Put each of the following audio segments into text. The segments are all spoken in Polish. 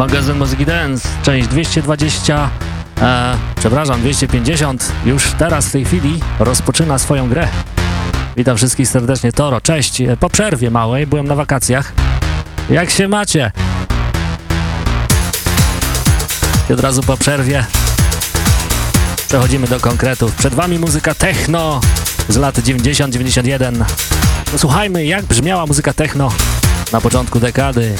Magazyn Muzyki Dance, część 220, e, przepraszam, 250, już teraz w tej chwili rozpoczyna swoją grę. Witam wszystkich serdecznie, Toro, cześć, e, po przerwie małej, byłem na wakacjach. Jak się macie? I od razu po przerwie przechodzimy do konkretów. Przed wami muzyka techno z lat 90-91. Posłuchajmy, jak brzmiała muzyka techno na początku dekady.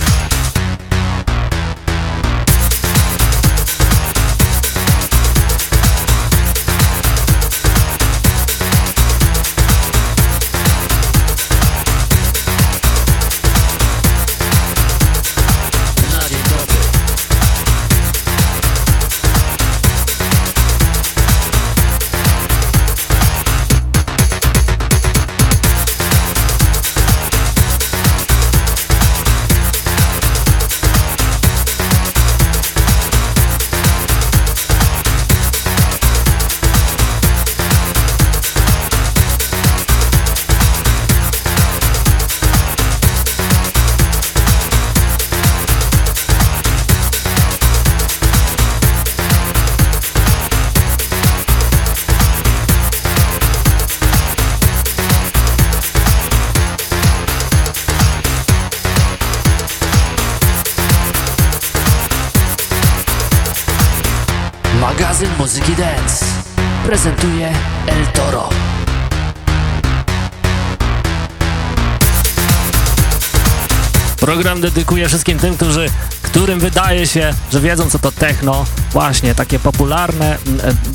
Dedykuję wszystkim tym, którzy, którym wydaje się, że wiedzą co to techno. Właśnie, takie popularne e,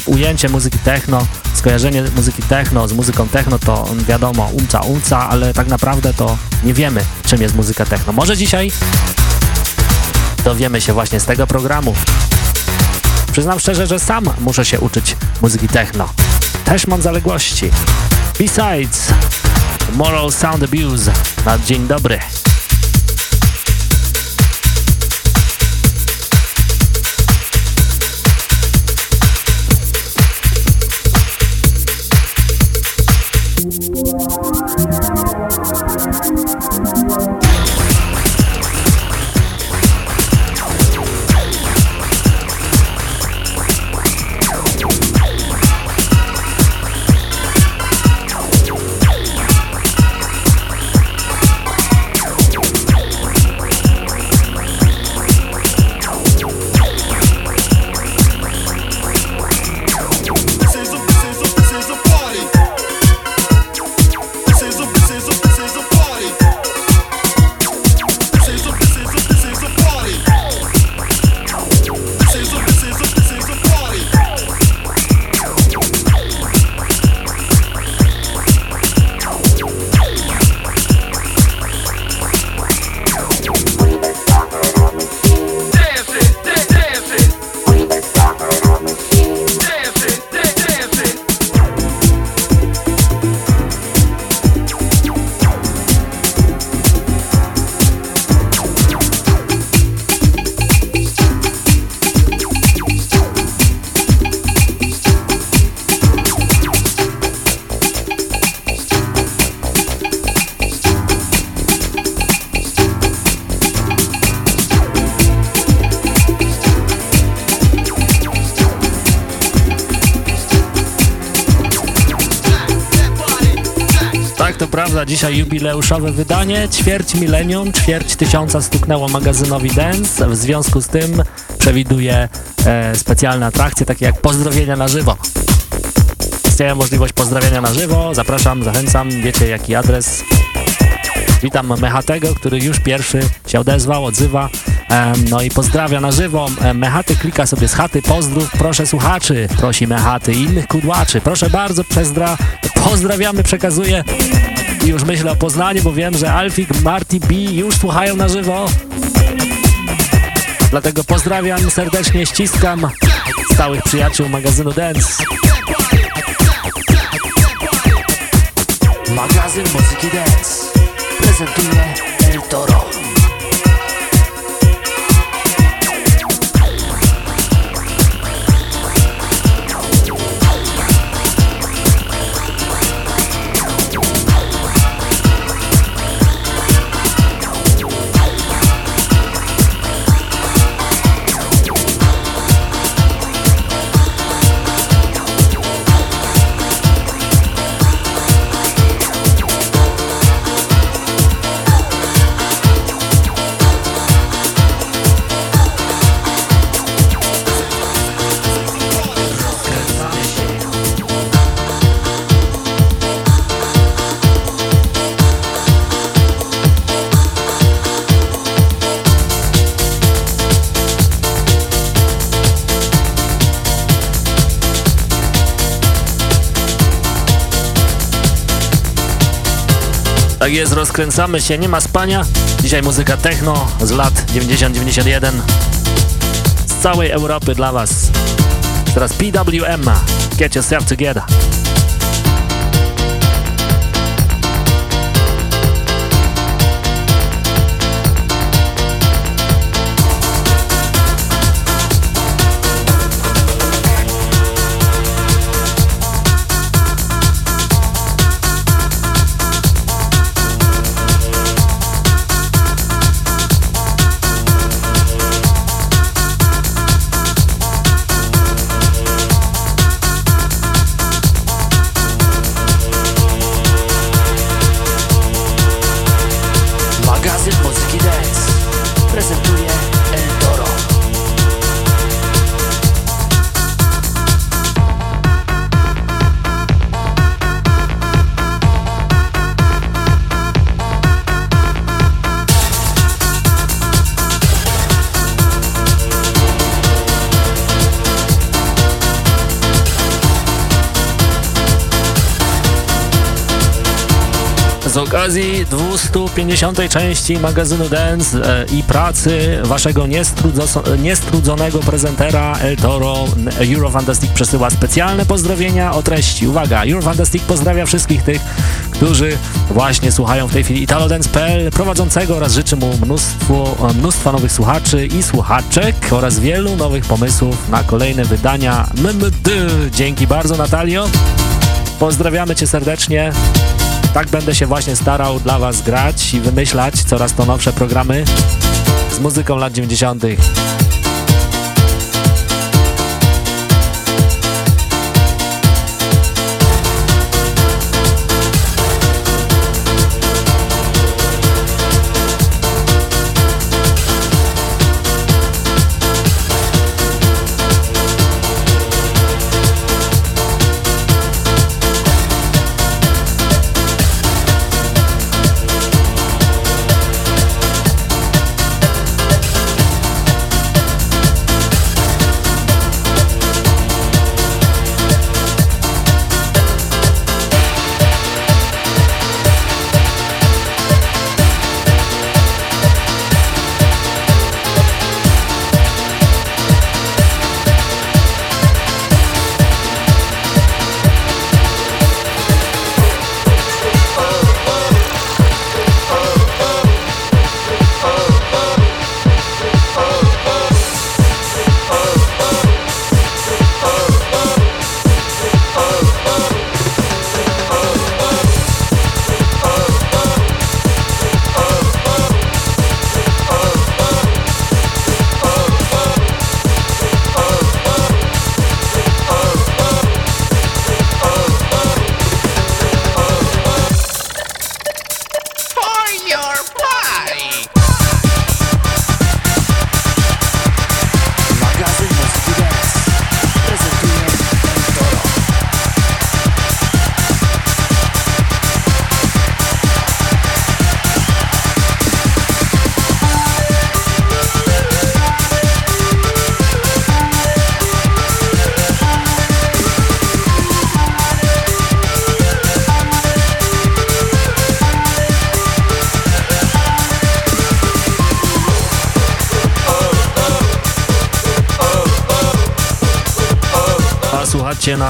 ujęcie muzyki techno, skojarzenie muzyki techno z muzyką techno to wiadomo, umca, umca, ale tak naprawdę to nie wiemy, czym jest muzyka techno. Może dzisiaj dowiemy się właśnie z tego programu. Przyznam szczerze, że sam muszę się uczyć muzyki techno. Też mam zaległości. Besides, Moral Sound Abuse na dzień dobry. Dzisiaj jubileuszowe wydanie, ćwierć milenium, ćwierć tysiąca stuknęło magazynowi Dance, w związku z tym przewiduje e, specjalne atrakcje, takie jak pozdrowienia na żywo. Istnieje możliwość pozdrawiania na żywo, zapraszam, zachęcam, wiecie jaki adres. Witam Mechatego, który już pierwszy się odezwał, odzywa, e, no i pozdrawia na żywo. E, Mechaty klika sobie z chaty, pozdrów, proszę słuchaczy, prosi Mechaty i innych kudłaczy. Proszę bardzo, pozdra pozdrawiamy, przekazuję już myślę o Poznaniu, bo wiem, że Alfik, Marty B już słuchają na żywo. Dlatego pozdrawiam serdecznie, ściskam stałych przyjaciół magazynu Dance. Magazyn Muzyki Dance prezentuje El Toro. Tak jest, rozkręcamy się, nie ma spania. Dzisiaj muzyka techno z lat 90-91 z całej Europy dla Was. Teraz PWM, Get Yourself Together. Z okazji 250. części magazynu Dance e, i pracy waszego niestrudzonego prezentera El Toro Eurofantastic przesyła specjalne pozdrowienia o treści. Uwaga, Eurofantastic pozdrawia wszystkich tych, którzy właśnie słuchają w tej chwili italodance.pl prowadzącego oraz życzy mu mnóstwo, mnóstwa nowych słuchaczy i słuchaczek oraz wielu nowych pomysłów na kolejne wydania MMD. Dzięki bardzo Natalio. Pozdrawiamy Cię serdecznie. Tak będę się właśnie starał dla Was grać i wymyślać coraz to nowsze programy z muzyką lat 90.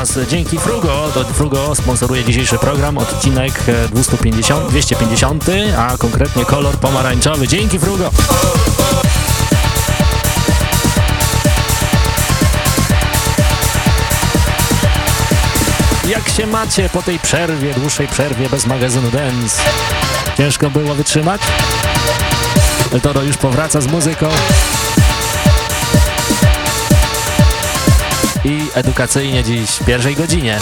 nas dzięki Frugo. To Frugo sponsoruje dzisiejszy program, odcinek 250, 250, a konkretnie kolor pomarańczowy. Dzięki Frugo! Jak się macie po tej przerwie, dłuższej przerwie bez magazynu Dance? Ciężko było wytrzymać? Toro już powraca z muzyką. I edukacyjnie dziś w pierwszej godzinie.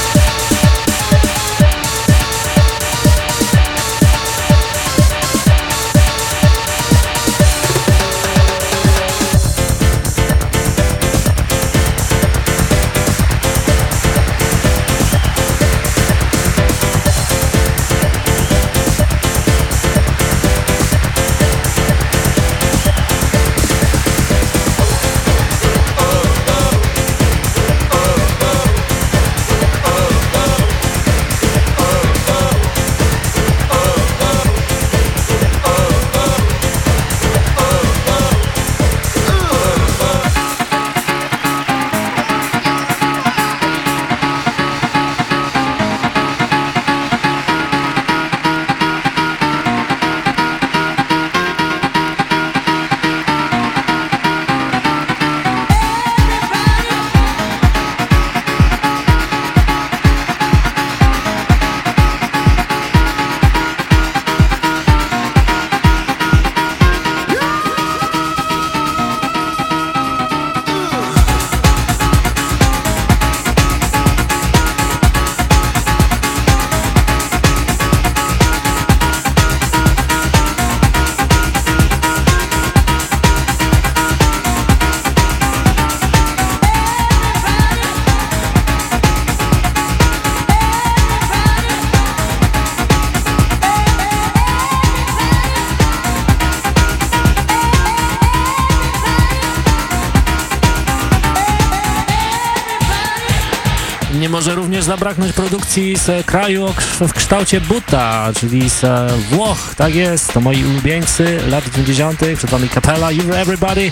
Produkcji z kraju w kształcie buta, czyli z Włoch, tak jest, to moi ulubieńcy lat 90. przed wami Capella, You Everybody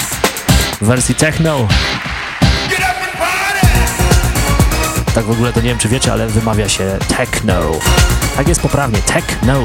w wersji techno. Tak w ogóle to nie wiem czy wiecie, ale wymawia się techno. Tak jest poprawnie, techno.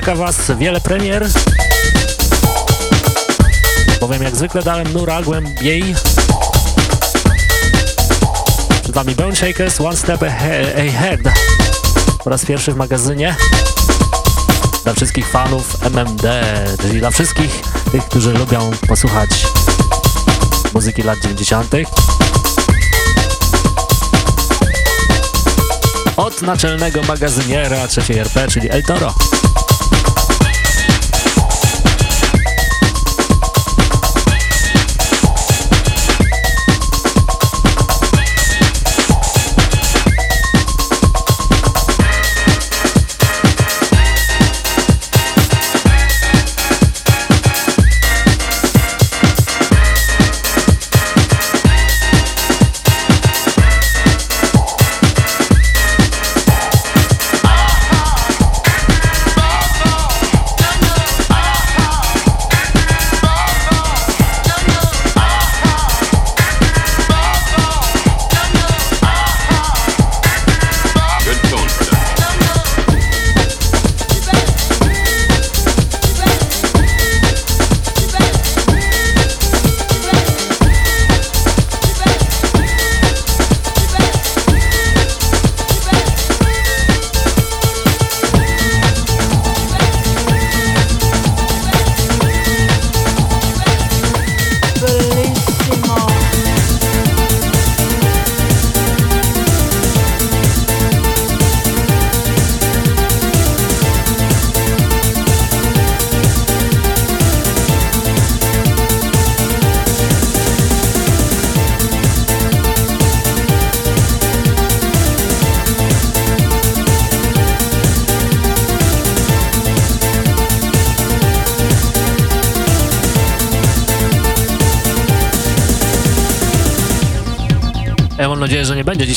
Czeka Was wiele premier, bowiem jak zwykle dałem nura głębiej. Przed Wami Bone Shakers, One Step Ahead po raz pierwszy w magazynie dla wszystkich fanów MMD, czyli dla wszystkich tych, którzy lubią posłuchać muzyki lat 90. Od naczelnego magazyniera trzeciej RP, czyli El Toro.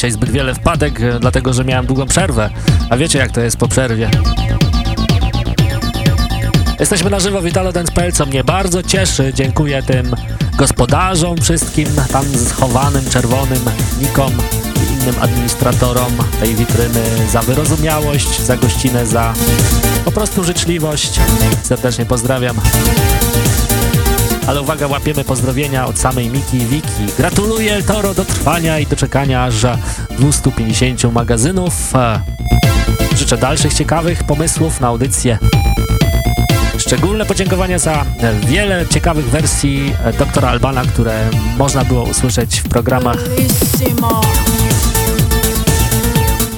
Dzisiaj zbyt wiele wpadek, e, dlatego że miałem długą przerwę. A wiecie jak to jest po przerwie. Jesteśmy na żywo w italodance.pl, co mnie bardzo cieszy. Dziękuję tym gospodarzom, wszystkim tam schowanym, czerwonym, nikom i innym administratorom tej witryny za wyrozumiałość, za gościnę, za po prostu życzliwość. Serdecznie pozdrawiam. Ale uwaga, łapiemy pozdrowienia od samej Miki i Wiki. Gratuluję Toro do trwania i doczekania aż 250 magazynów. Życzę dalszych ciekawych pomysłów na audycję. Szczególne podziękowania za wiele ciekawych wersji doktora Albana, które można było usłyszeć w programach.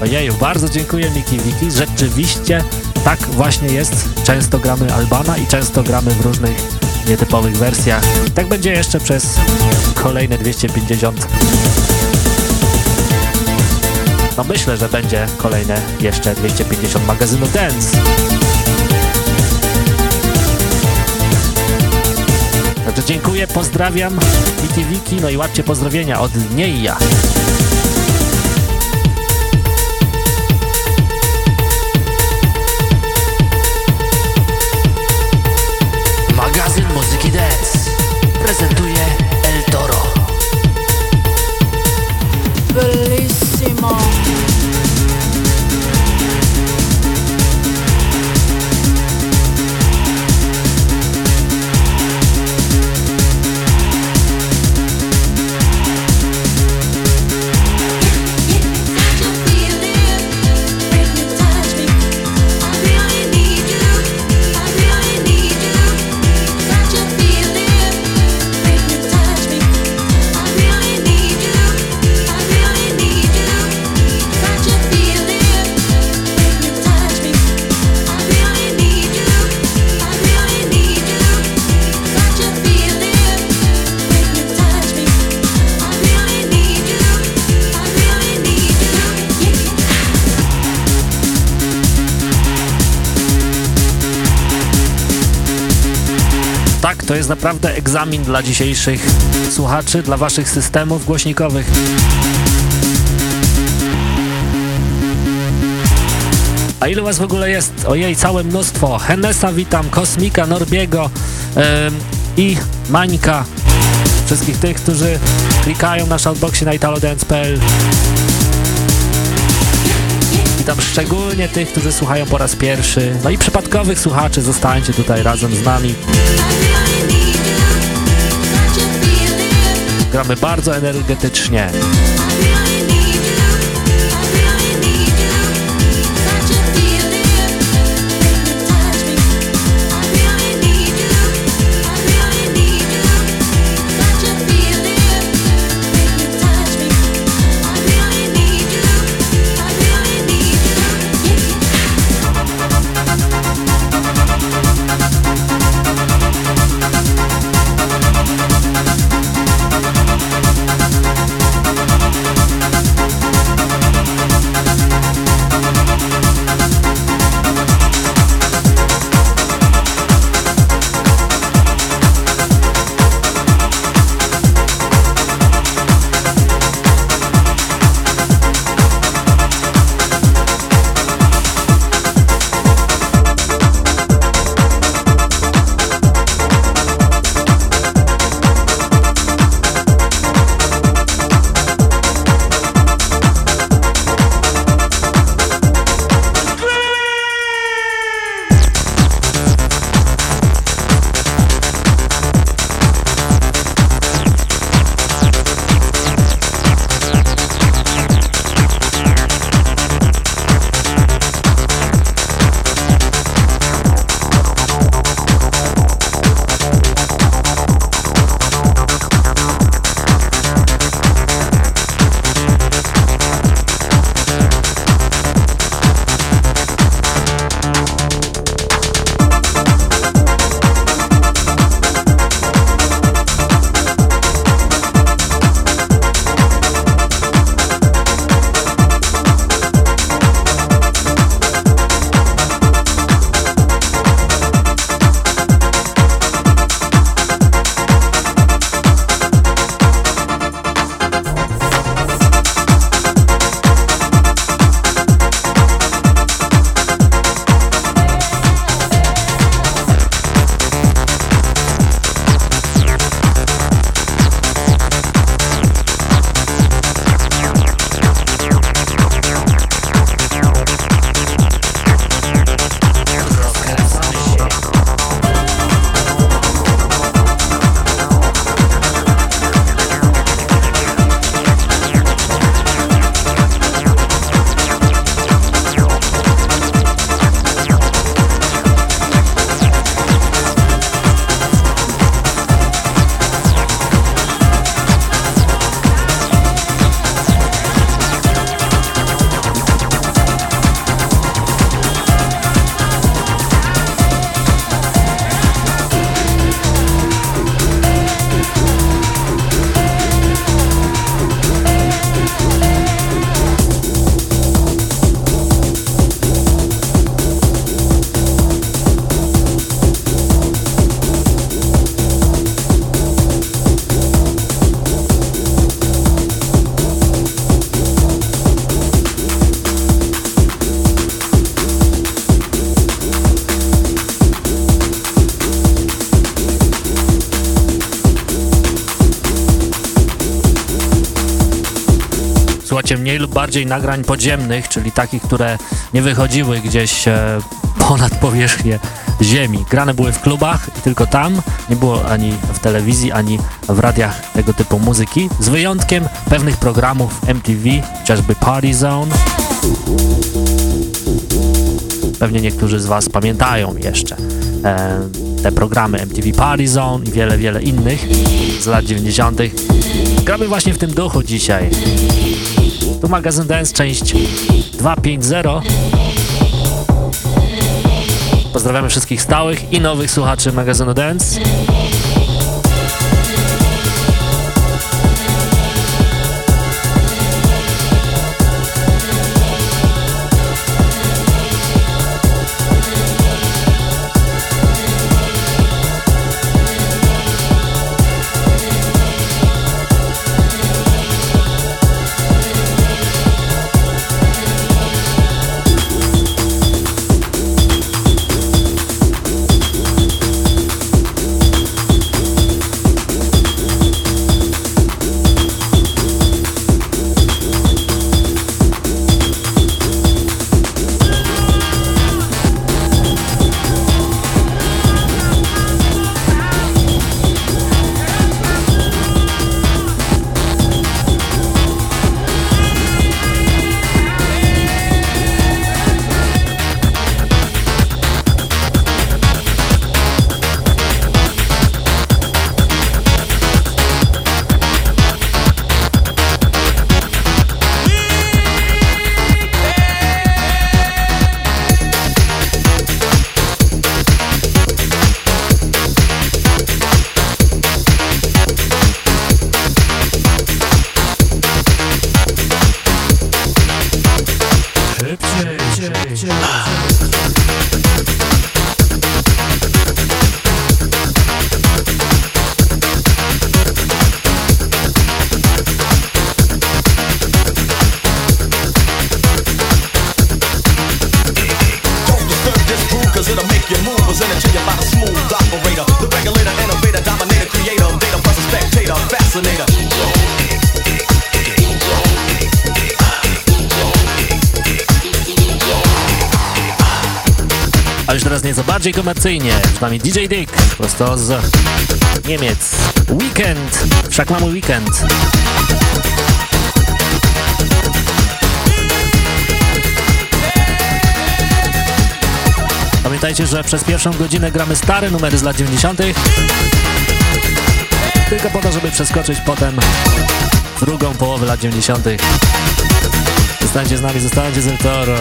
Ojeju, bardzo dziękuję Miki Wiki. Rzeczywiście tak właśnie jest. Często gramy Albana i często gramy w różnych nietypowych wersjach. Tak będzie jeszcze przez kolejne 250. No myślę, że będzie kolejne jeszcze 250 magazynów Dance. Także dziękuję, pozdrawiam Wiki Wiki, no i łapcie pozdrowienia od niej ja. Jest naprawdę egzamin dla dzisiejszych słuchaczy, dla waszych systemów głośnikowych. A ile was w ogóle jest? Ojej, całe mnóstwo. Henesa witam, Kosmika, Norbiego ym, i Mańka. Wszystkich tych, którzy klikają na shoutboxie na italodance.pl. Witam szczególnie tych, którzy słuchają po raz pierwszy. No i przypadkowych słuchaczy, zostańcie tutaj razem z nami. Gramy bardzo energetycznie. Bardziej nagrań podziemnych, czyli takich, które nie wychodziły gdzieś e, ponad powierzchnię ziemi. Grane były w klubach i tylko tam, nie było ani w telewizji, ani w radiach tego typu muzyki, z wyjątkiem pewnych programów MTV, chociażby Party Zone. Pewnie niektórzy z Was pamiętają jeszcze e, te programy MTV Party Zone i wiele, wiele innych z lat 90. Gramy właśnie w tym duchu dzisiaj. Tu magazyn Dance, część 250. Pozdrawiamy wszystkich stałych i nowych słuchaczy magazynu Dance. Komercyjnie, przynajmniej DJ Dick, prosto z Niemiec. Weekend, wszak mamy weekend. Pamiętajcie, że przez pierwszą godzinę gramy stare numery z lat 90. Tylko po to, żeby przeskoczyć potem drugą połowę lat 90. Zostańcie z nami, zostańcie z El Toro.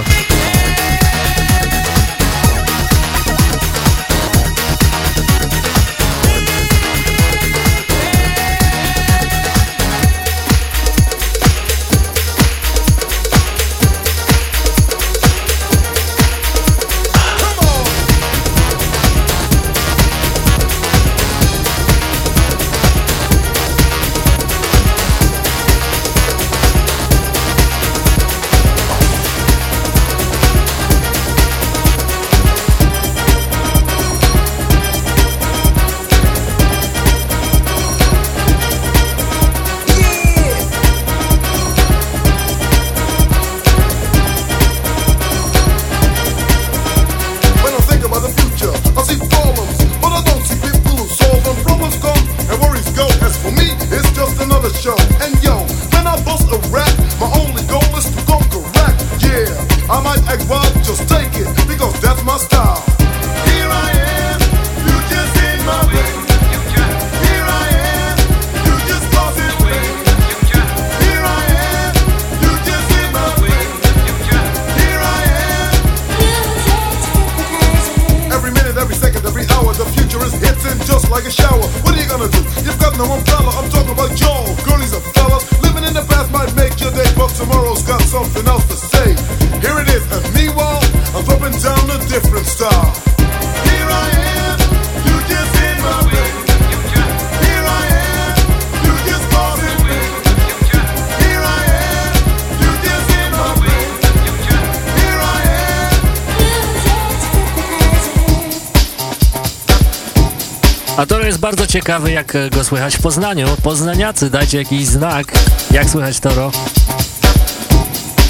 Ciekawy, jak go słychać w Poznaniu. Poznaniacy, dajcie jakiś znak. Jak słychać Toro?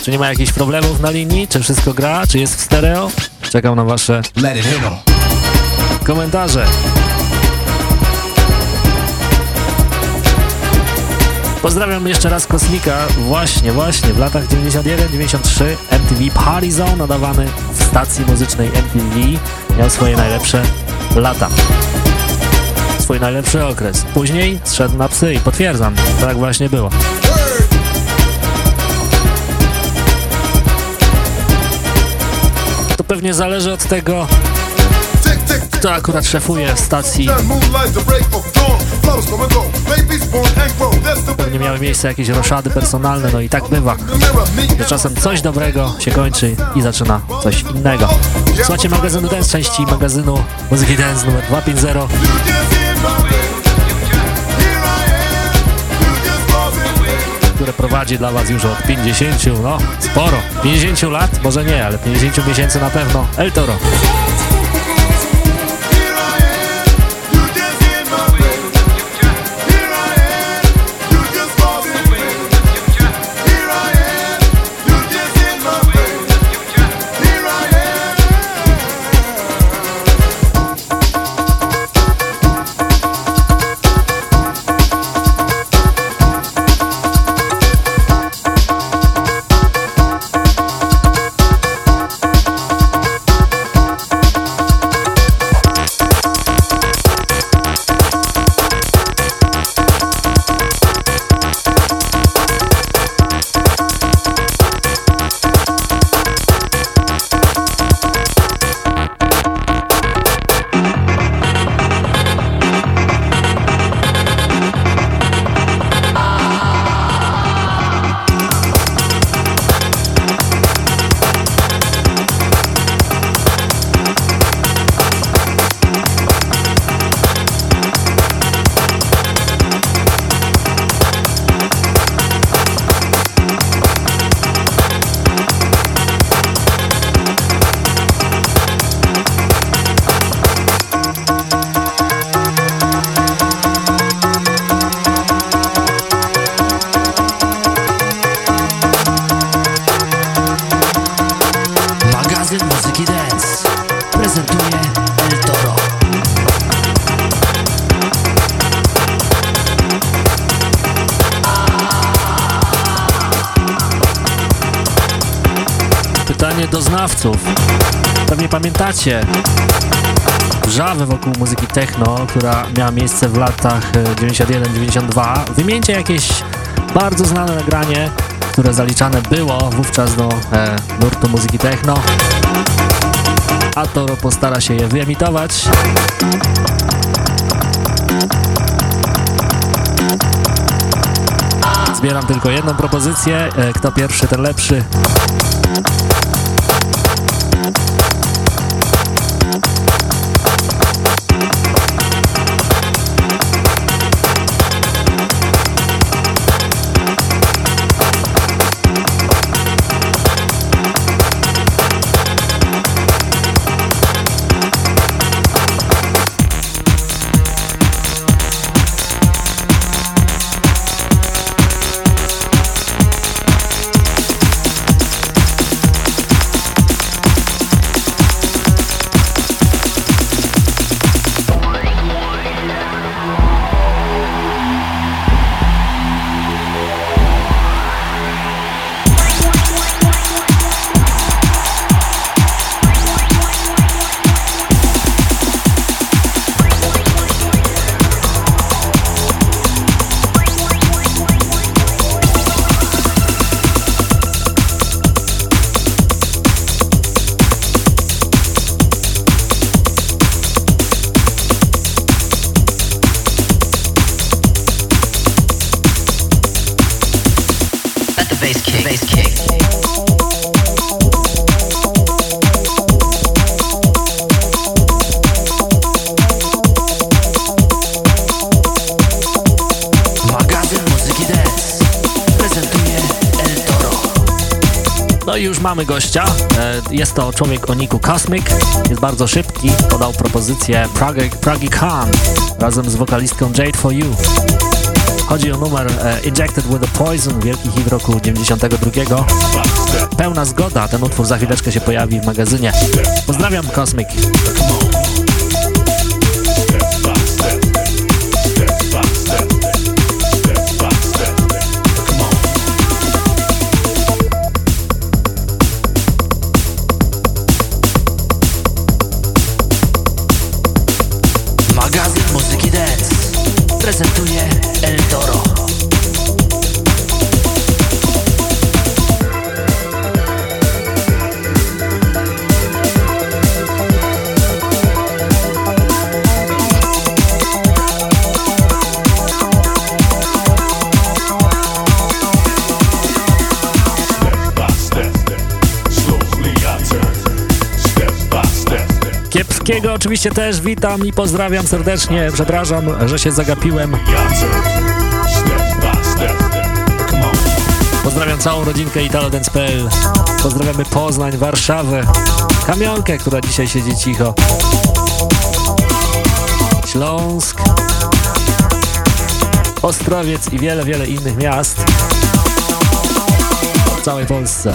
Czy nie ma jakichś problemów na linii? Czy wszystko gra? Czy jest w stereo? Czekam na wasze komentarze. Pozdrawiam jeszcze raz Kosmika. Właśnie, właśnie, w latach 91-93 MTV Party Zone nadawany w stacji muzycznej MTV miał swoje najlepsze lata. Swój najlepszy okres. Później zszedł na psy i potwierdzam, tak właśnie było. To pewnie zależy od tego, kto akurat szefuje stacji. Pewnie miały miejsce jakieś roszady personalne, no i tak bywa. Że czasem coś dobrego się kończy i zaczyna coś innego. Słuchajcie magazynu Dance, części magazynu Muzyki Dance numer 250. które prowadzi dla Was już od 50, no sporo, 50 lat, może nie, ale 50 miesięcy na pewno, El Toro. Wrzawę wokół muzyki techno, która miała miejsce w latach e, 91-92. Wymieńcie jakieś bardzo znane nagranie, które zaliczane było wówczas do e, nurtu muzyki techno. A Toro postara się je wyemitować. Zbieram tylko jedną propozycję. E, Kto pierwszy, ten lepszy. Mamy gościa. E, Jest to człowiek o niku Cosmic. Jest bardzo szybki. Podał propozycję Pragi, Pragi Khan razem z wokalistką Jade For You. Chodzi o numer e, Injected with a Poison, wielki hit roku 92. Pełna zgoda, ten utwór za chwileczkę się pojawi w magazynie. Pozdrawiam, Cosmic. Oczywiście też witam i pozdrawiam serdecznie. Przepraszam, że się zagapiłem. Pozdrawiam całą rodzinkę italodance.pl. Pozdrawiamy Poznań, Warszawę, Kamionkę, która dzisiaj siedzi cicho. Śląsk, Ostrowiec i wiele, wiele innych miast w całej Polsce.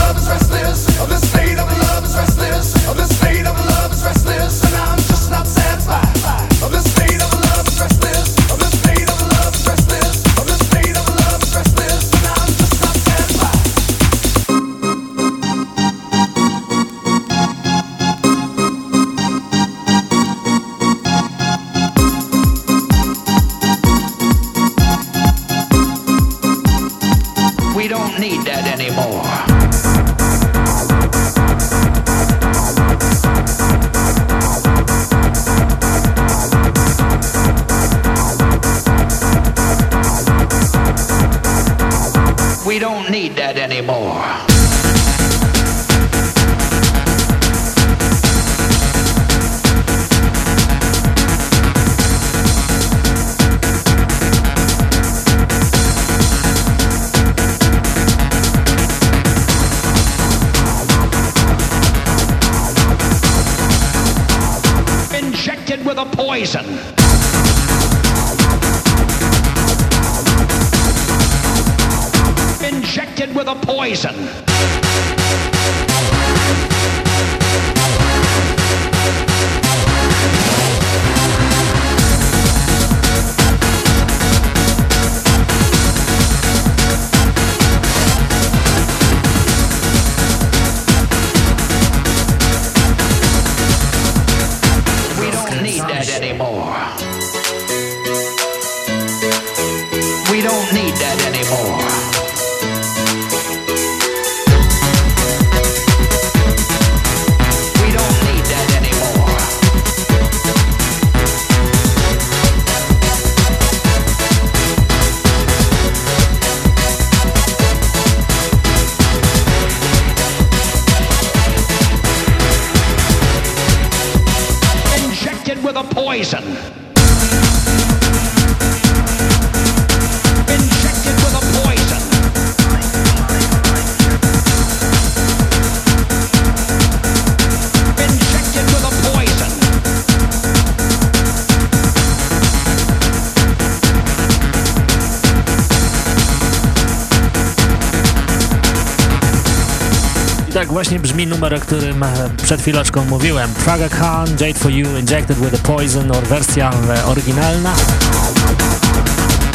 Numer, o którym e, przed chwileczką mówiłem. Praga Khan, Jade for You, Injected with a Poison, or wersja e, oryginalna.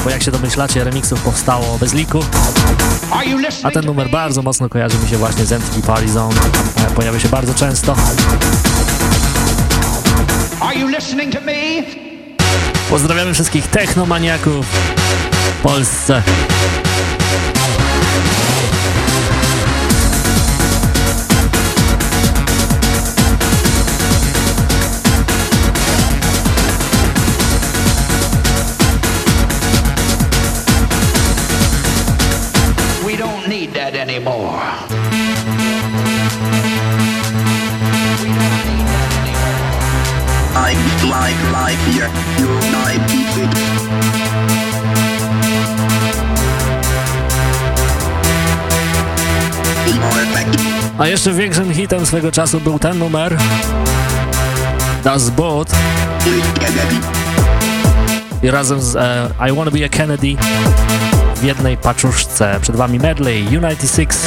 Bo jak się domyślacie, remixów powstało bez liku. A ten numer bardzo mocno kojarzy mi się właśnie z MTV Party Zone. E, pojawia się bardzo często. Pozdrawiamy wszystkich technomaniaków w Polsce. A jeszcze większym hitem swego czasu był ten numer. Das Boot. I razem z e, I Wanna Be a Kennedy w jednej paczuszce. Przed wami medley United Six.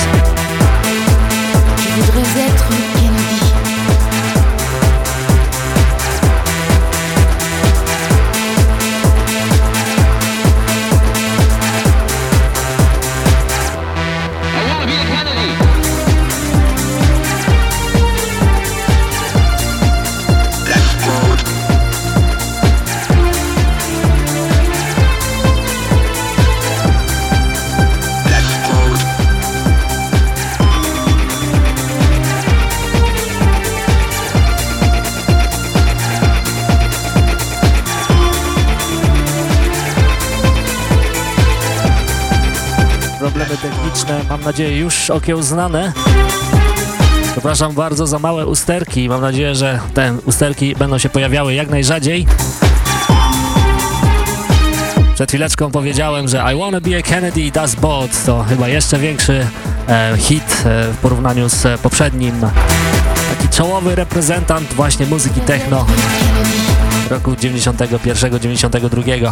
Nadzieję, już okiełznane. Przepraszam bardzo za małe usterki. Mam nadzieję, że te usterki będą się pojawiały jak najrzadziej. Przed chwileczką powiedziałem, że I Wanna Be a Kennedy Das Bot to chyba jeszcze większy e, hit e, w porównaniu z poprzednim. Taki czołowy reprezentant właśnie muzyki techno roku 91-92.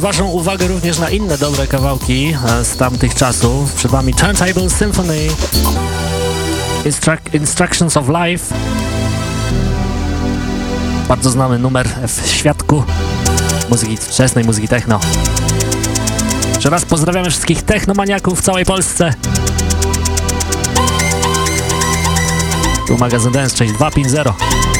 zwrócić Waszą uwagę również na inne dobre kawałki e, z tamtych czasów. Przed Wami Turntable Symphony, Instructions of Life, bardzo znany numer w świadku muzyki wczesnej, muzyki techno. Jeszcze raz pozdrawiamy wszystkich technomaniaków w całej Polsce. Tu magazyn Dance, część 250.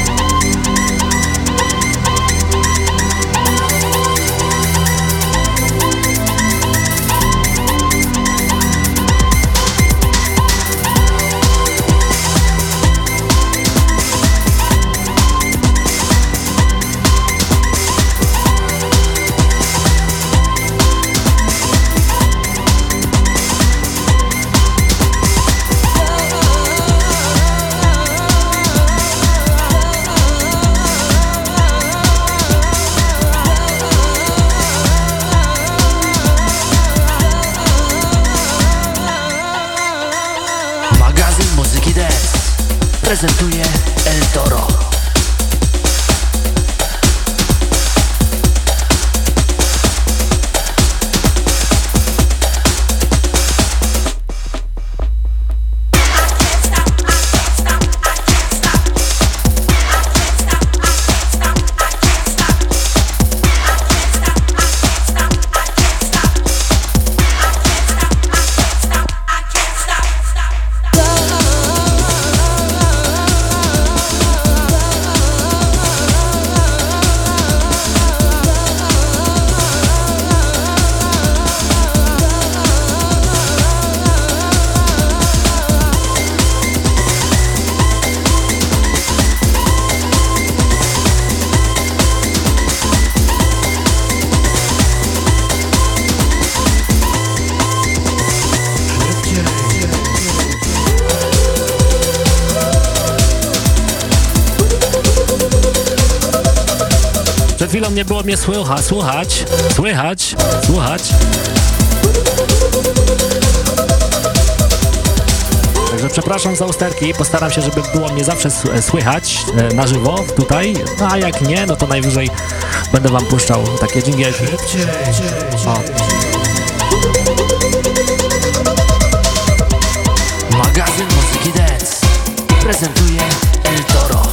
prezentuje słycha, słuchać, słychać, słuchać. Także przepraszam za usterki, postaram się, żeby było mnie zawsze słychać e, na żywo tutaj, no a jak nie, no to najwyżej będę wam puszczał takie dżingielki. Magazyn Muzyki Dance prezentuje El Toro.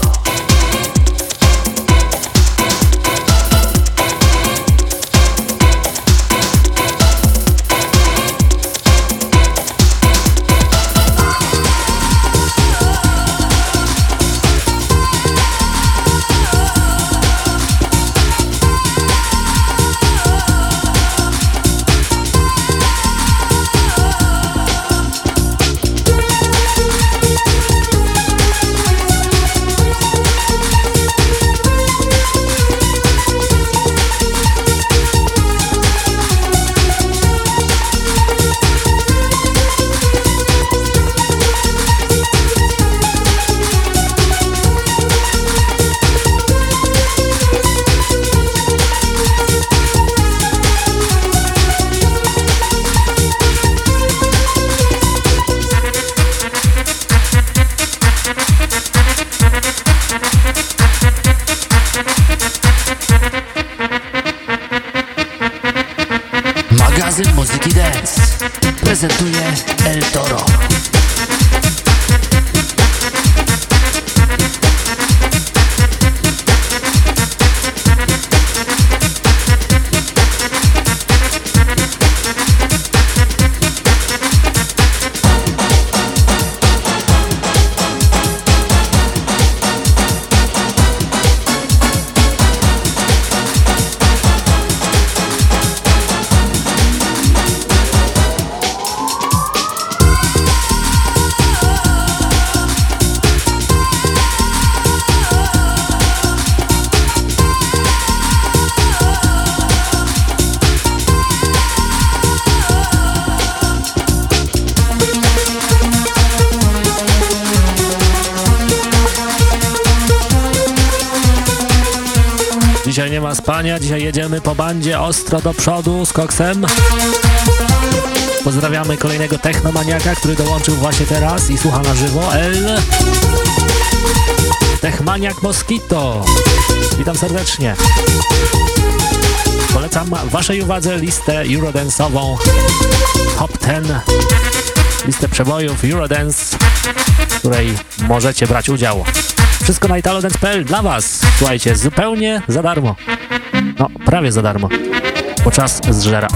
Dzisiaj jedziemy po bandzie ostro do przodu z koksem. Pozdrawiamy kolejnego technomaniaka, który dołączył właśnie teraz i słucha na żywo. L. Techmaniak Mosquito. Witam serdecznie. Polecam waszej uwadze listę eurodance'ową Top 10. Listę przebojów Eurodance, w której możecie brać udział. Wszystko na italodance.pl dla was. Słuchajcie, zupełnie za darmo. No, prawie za darmo, bo czas zżera.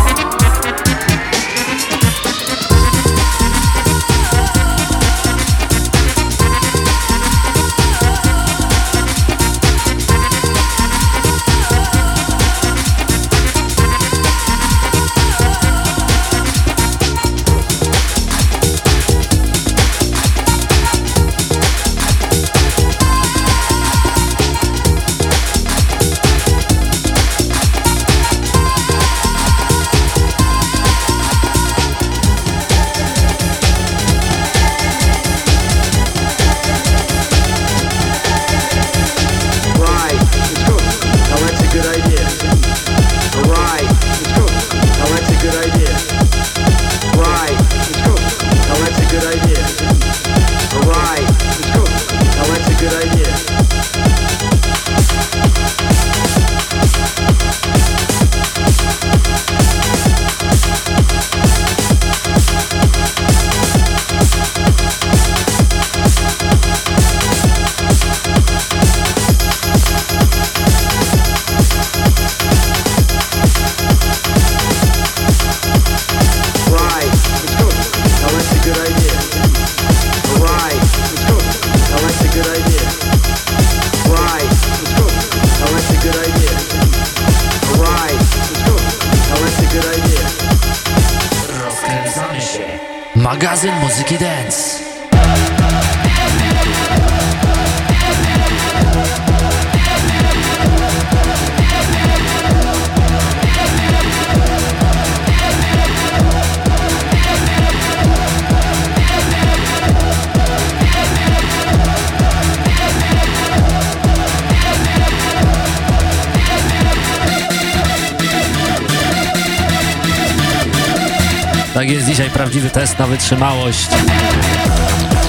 Na wytrzymałość.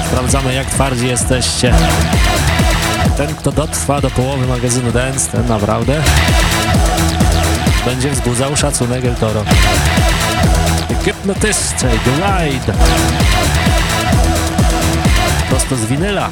Sprawdzamy, jak twardzi jesteście. Ten, kto dotrwa do połowy magazynu Dance, ten naprawdę będzie wzbudzał szacunek El Toro. The Ride. prosto z winyla.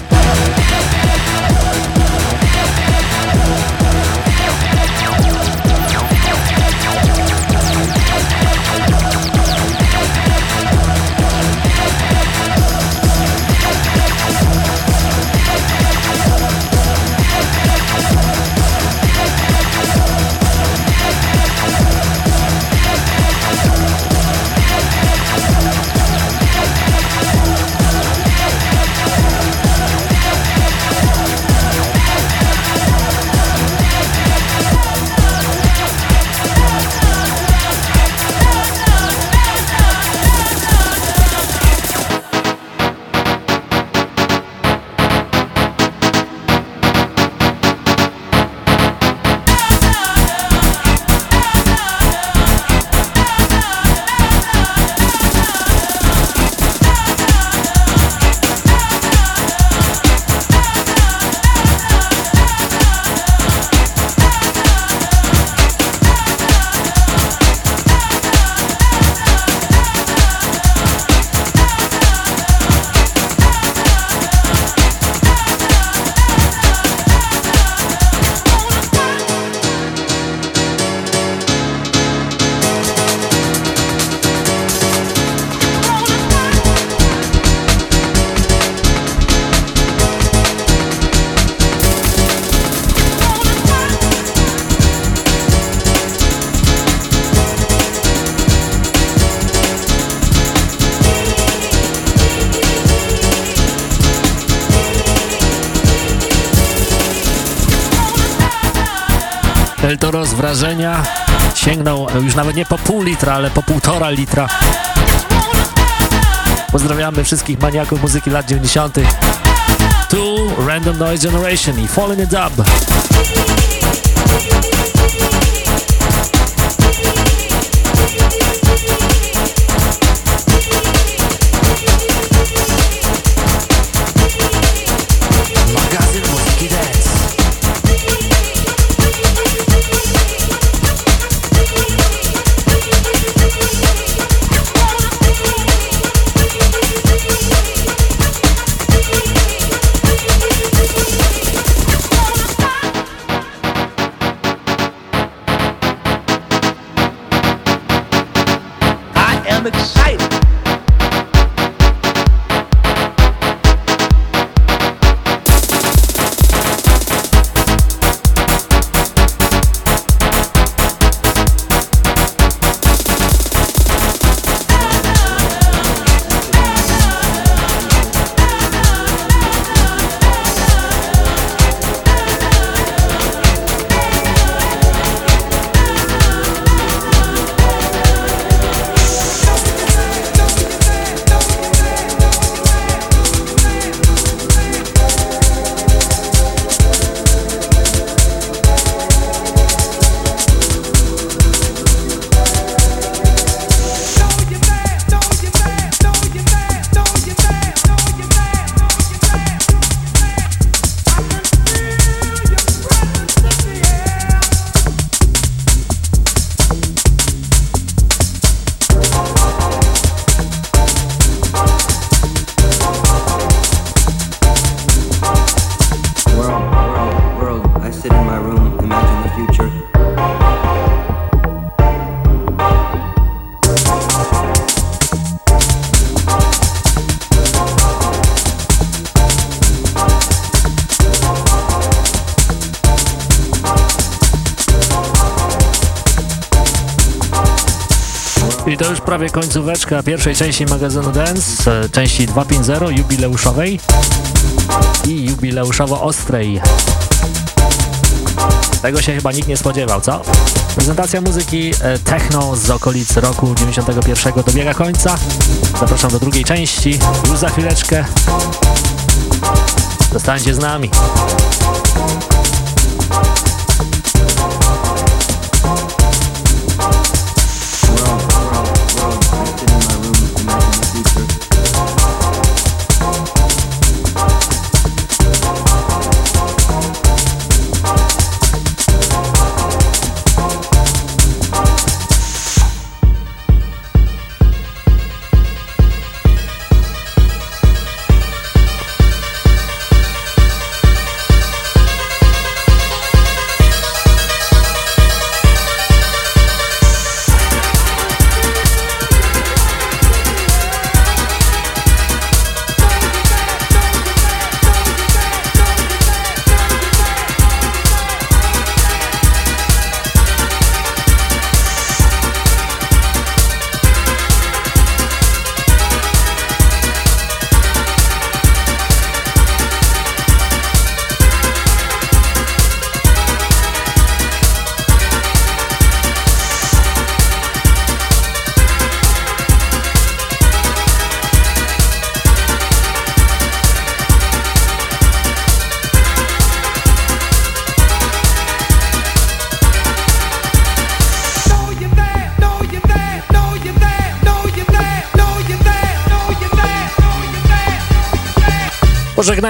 Wrażenia sięgnął już nawet nie po pół litra, ale po półtora litra. Pozdrawiamy wszystkich maniaków muzyki lat 90. Tu Random Noise Generation i Falling in Dub. prawie końcóweczka pierwszej części magazynu Dance, e, części 2.5.0 jubileuszowej i jubileuszowo ostrej. Tego się chyba nikt nie spodziewał, co? Prezentacja muzyki e, techno z okolic roku 91 dobiega końca. Zapraszam do drugiej części już za chwileczkę. Zostańcie z nami.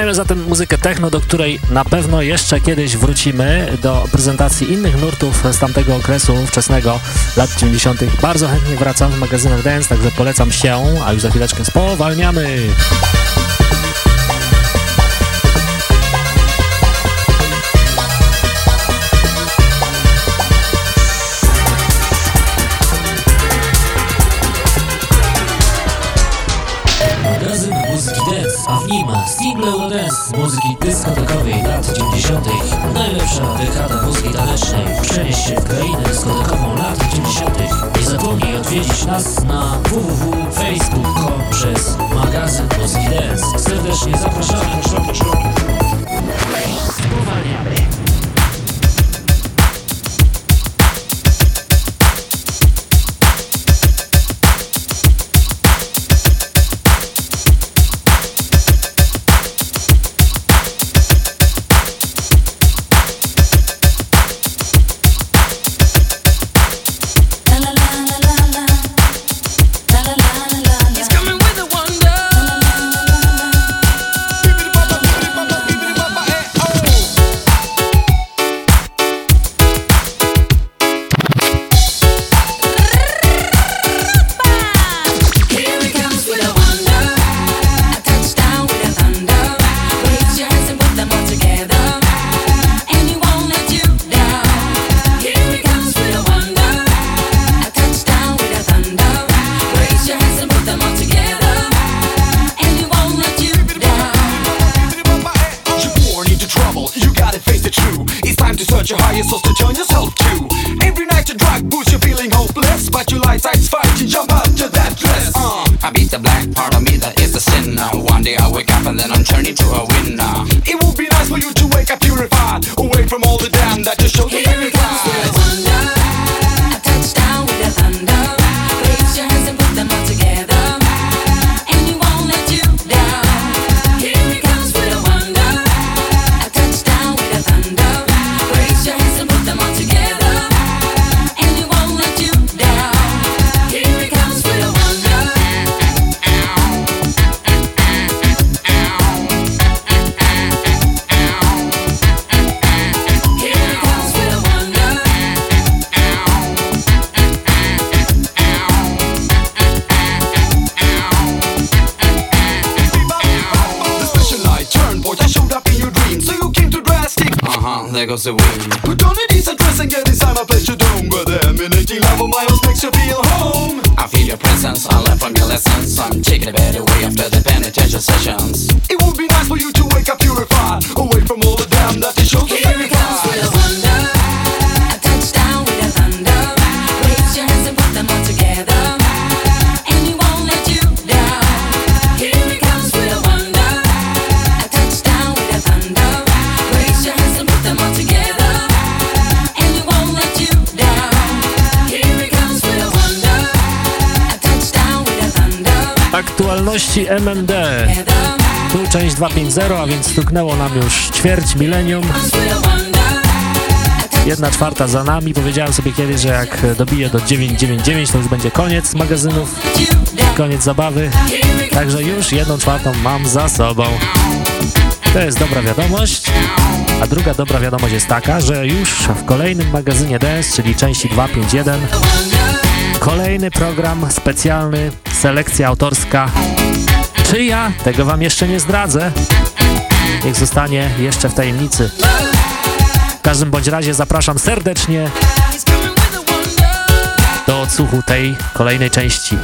Pożegnajmy zatem muzykę techno, do której na pewno jeszcze kiedyś wrócimy do prezentacji innych nurtów z tamtego okresu wczesnego, lat 90. Bardzo chętnie wracam w magazynach Dance, także polecam się, a już za chwileczkę spowalniamy. 2.5.0, a więc stuknęło nam już ćwierć milenium. Jedna czwarta za nami. Powiedziałem sobie kiedyś, że jak dobiję do 999, to już będzie koniec magazynów, koniec zabawy. Także już jedną czwartą mam za sobą. To jest dobra wiadomość. A druga dobra wiadomość jest taka, że już w kolejnym magazynie DS, czyli części 251, kolejny program specjalny, selekcja autorska Czyja? Tego wam jeszcze nie zdradzę. Niech zostanie jeszcze w tajemnicy. W każdym bądź razie zapraszam serdecznie do odsłuchu tej kolejnej części.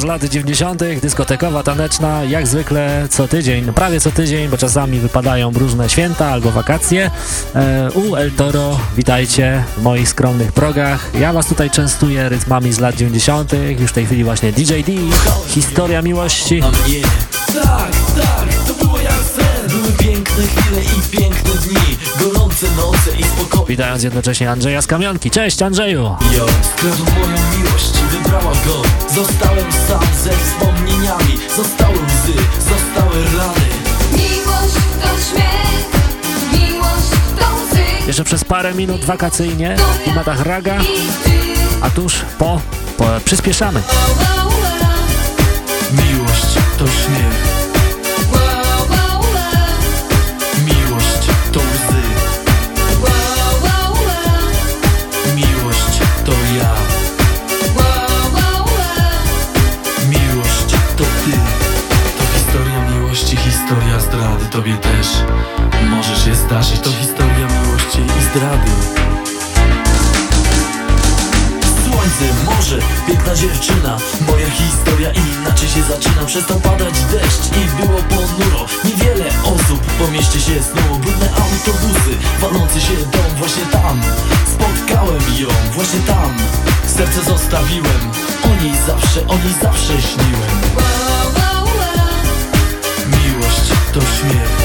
Lat 90., dyskotekowa, taneczna, jak zwykle co tydzień, prawie co tydzień, bo czasami wypadają różne święta albo wakacje. E, u El Toro, witajcie w moich skromnych progach. Ja was tutaj częstuję rytmami z lat 90., już w tej chwili właśnie DJ D, historia miłości. Tak, tak, to było jak sen, były piękne chwile i piękne dni, Witając jednocześnie Andrzeja z Kamionki. Cześć Andrzeju! Jo, skradł moją miłość, wybrała go, zostałem sam ze wspomnieniami, zostały łzy, zostały rany. Miłość to śmiech, miłość to łzy. Jeszcze przez parę minut wakacyjnie w klimatach raga, a tuż po, po przyspieszamy. Miłość to śmiech. Przestał padać deszcz i było ponuro. Niewiele osób po mieście się snuło Brudne autobusy, walący się dom Właśnie tam. Spotkałem ją Właśnie tam. Serce zostawiłem. O niej zawsze, o niej zawsze śniłem. To śmiech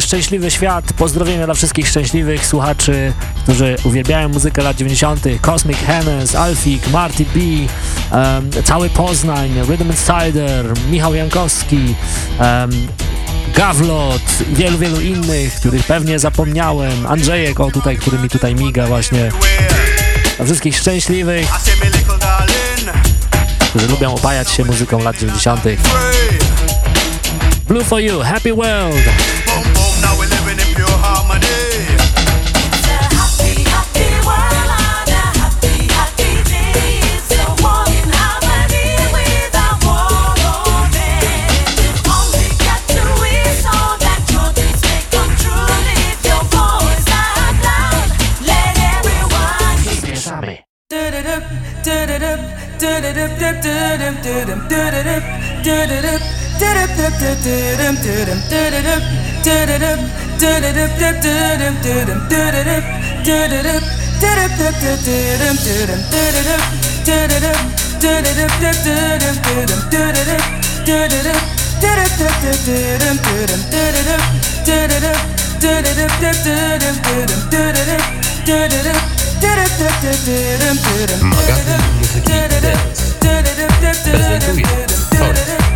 Szczęśliwy świat. Pozdrowienia dla wszystkich szczęśliwych słuchaczy, którzy uwielbiają muzykę lat 90. Cosmic Hannes, Alfik, Marty B, um, cały Poznań, Rhythm Insider, Michał Jankowski, um, Gawlot i wielu, wielu innych, których pewnie zapomniałem. Andrzejek, o tutaj, który mi tutaj miga właśnie. Dla wszystkich szczęśliwych, którzy lubią opajać się muzyką lat 90. Blue for you, happy world! Magazyn muzyki dance prezentuje Forest.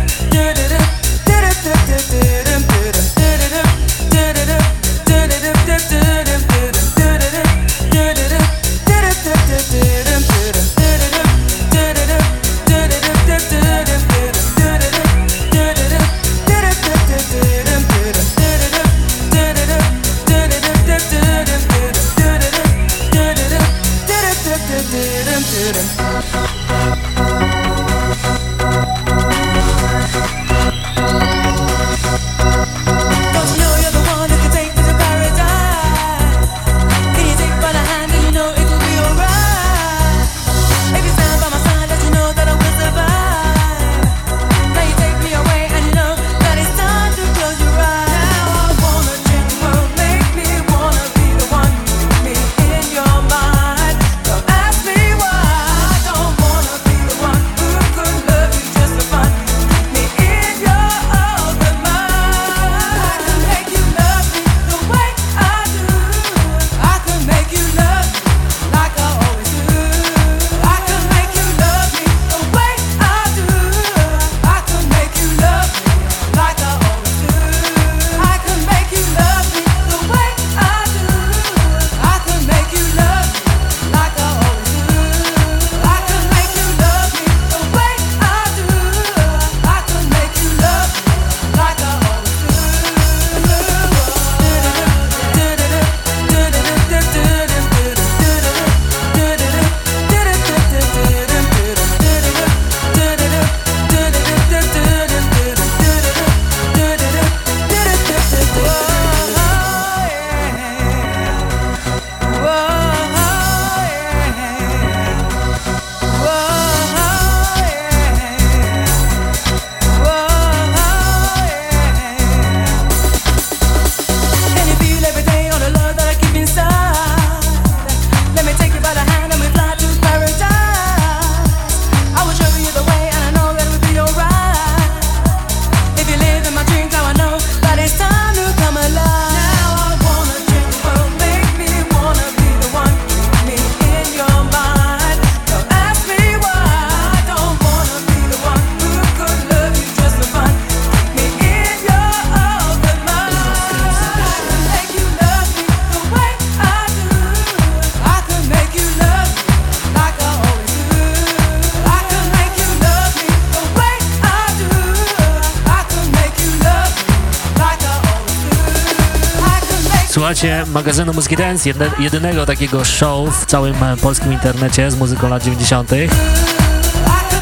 Magazynu Muzyki Dance, jedne, jedynego takiego show w całym e, polskim internecie z muzyką lat 90.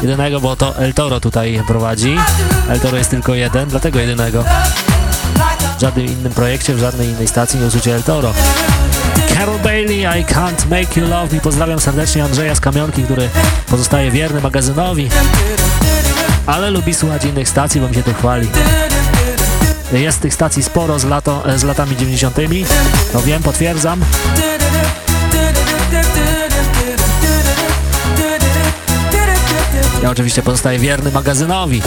Jedynego, bo to El Toro tutaj prowadzi. El Toro jest tylko jeden, dlatego jedynego. W żadnym innym projekcie, w żadnej innej stacji nie usłyszcie El Toro. Carol Bailey, I Can't Make You Love Me. Pozdrawiam serdecznie Andrzeja z Kamionki, który pozostaje wierny magazynowi, ale lubi słuchać innych stacji, bo mi się to chwali. Jest tych stacji sporo z, lato, z latami 90. No wiem, potwierdzam. Ja oczywiście pozostaję wierny magazynowi.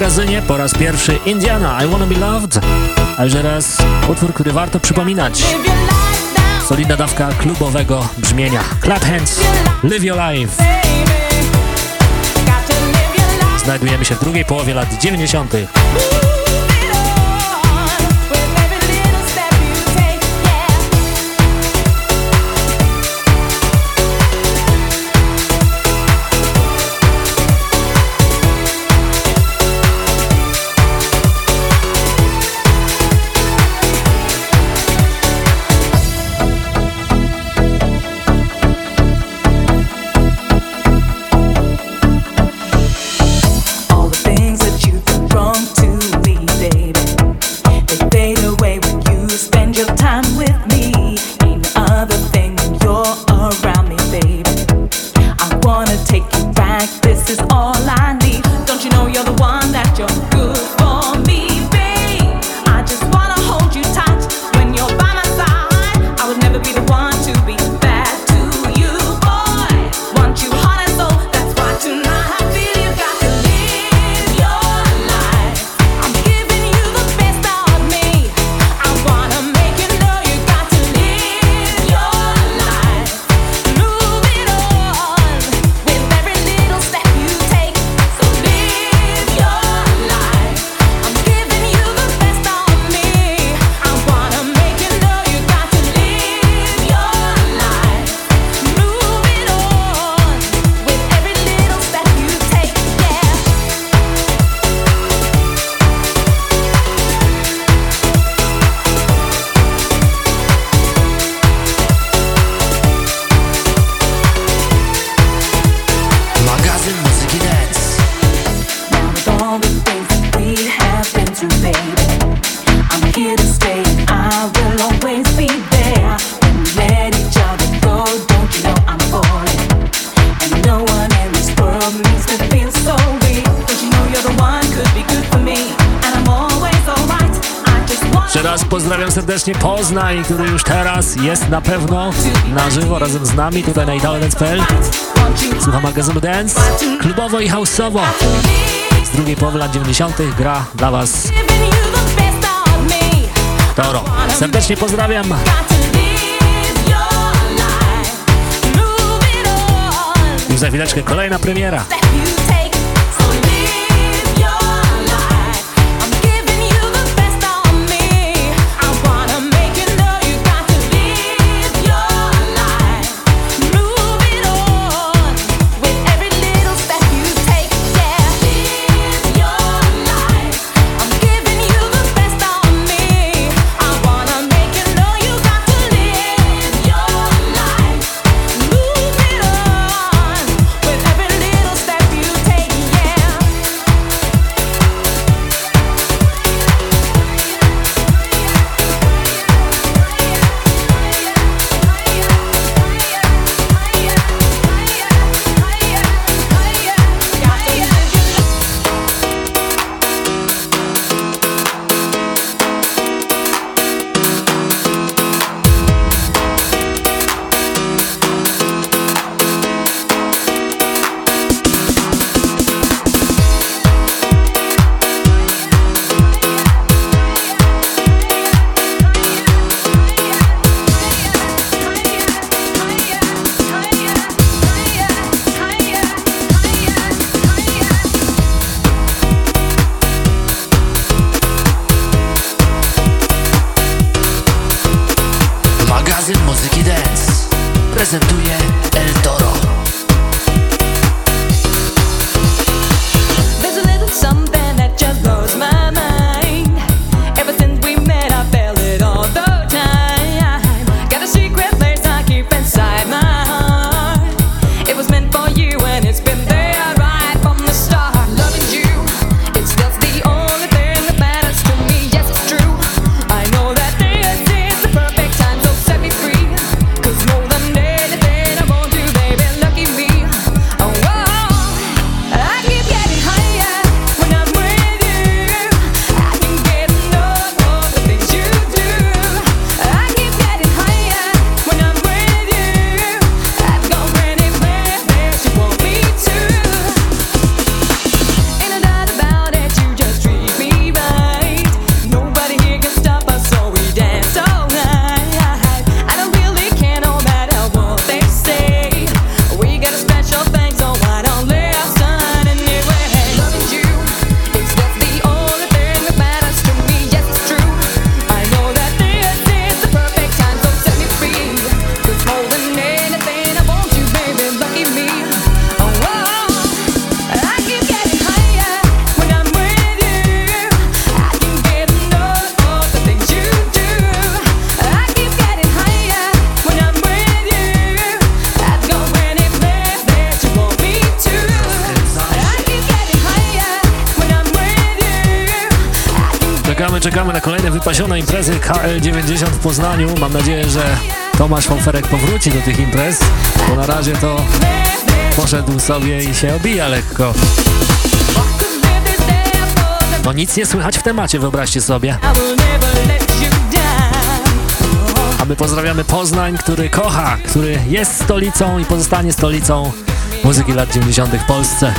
Magazynie, po raz pierwszy Indiana, I Wanna Be Loved, a już raz utwór, który warto przypominać. Solidna dawka klubowego brzmienia. Clap Hands, Live Your Life. Znajdujemy się w drugiej połowie lat 90. Poznań, który już teraz jest na pewno na żywo razem z nami tutaj na italodance.pl. Słucha magazynu Dance, klubowo i houseowo. Z drugiej połowy lat 90. gra dla Was Toro. Serdecznie pozdrawiam. Już za chwileczkę kolejna premiera. Mam nadzieję, że Tomasz Fonferek powróci do tych imprez, bo na razie to poszedł sobie i się obija lekko. No nic nie słychać w temacie, wyobraźcie sobie. A my pozdrawiamy Poznań, który kocha, który jest stolicą i pozostanie stolicą muzyki lat 90. w Polsce.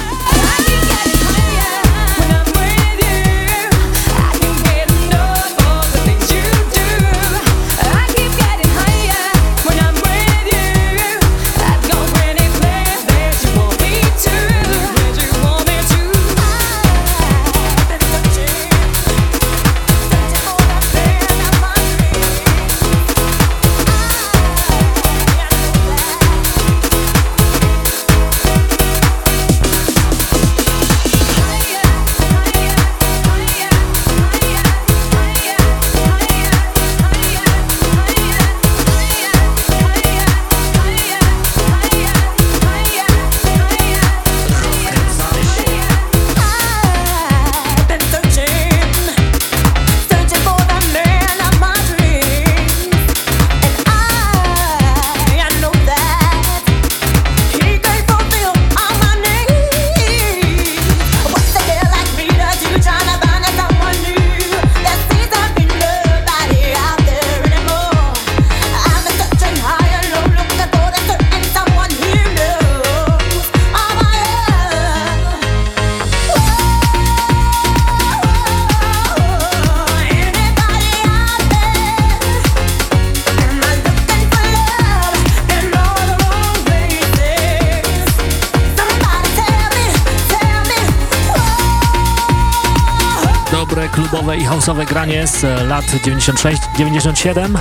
Houseowe granie z lat 96-97.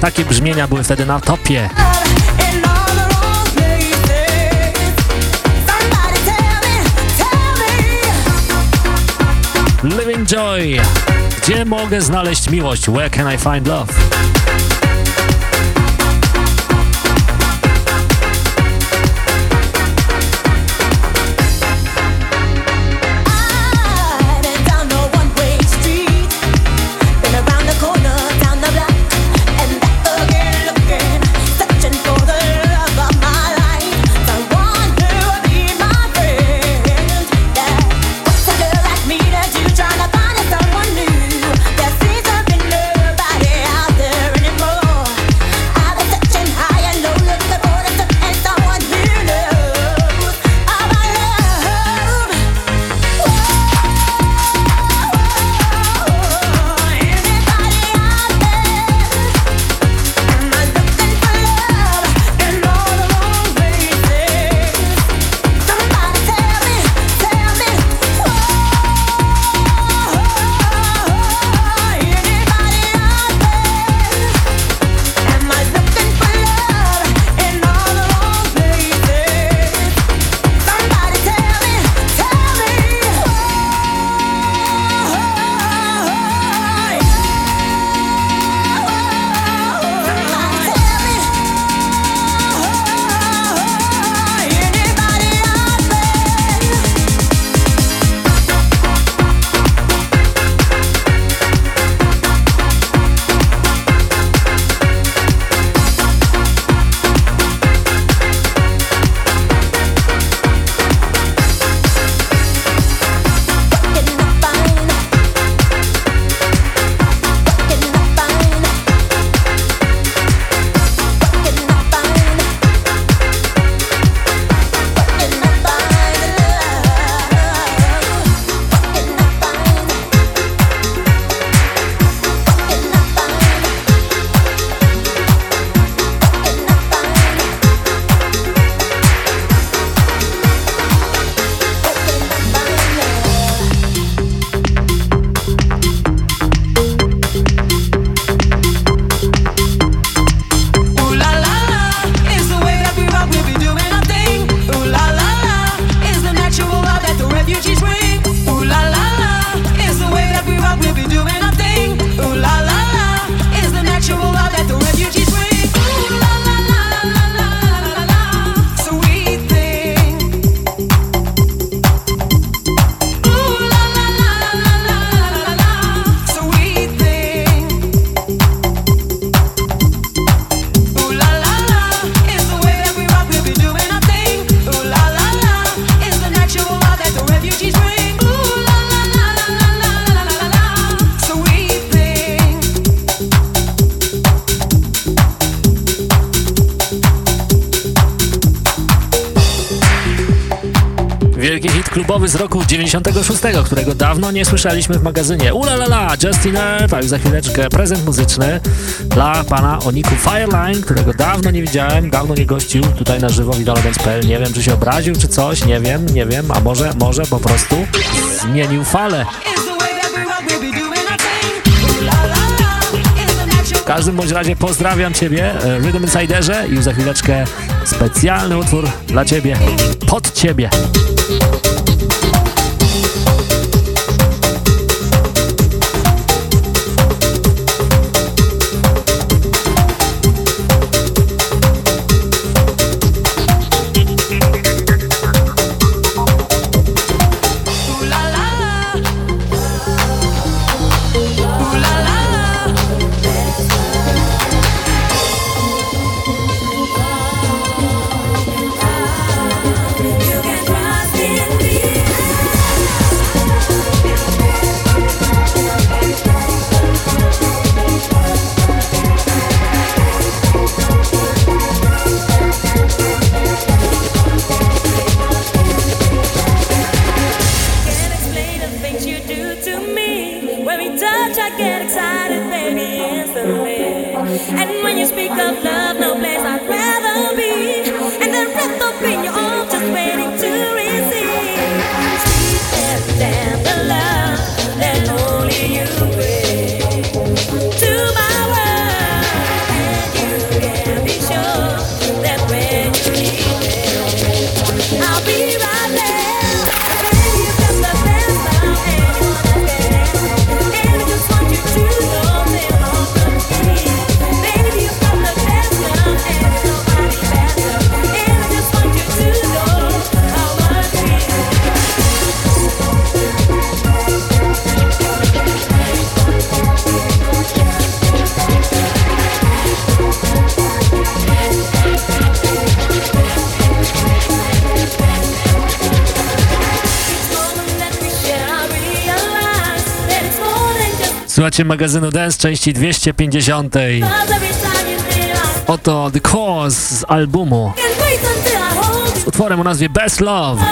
Takie brzmienia były wtedy na topie. Living Joy. Gdzie mogę znaleźć miłość? Where can I find love? Dawno nie słyszeliśmy w magazynie. Ulalala, Justin Earth, a już za chwileczkę prezent muzyczny dla pana Oniku Fireline, którego dawno nie widziałem, dawno nie gościł tutaj na żywo w Nie wiem, czy się obraził, czy coś, nie wiem, nie wiem, a może, może po prostu zmienił falę. W każdym bądź razie pozdrawiam Ciebie, e, Rhythm Insiderze i już za chwileczkę specjalny utwór dla Ciebie, pod Ciebie. Słuchacie magazynu Dance części 250. Oto The Cause z albumu z utworem o nazwie Best Love.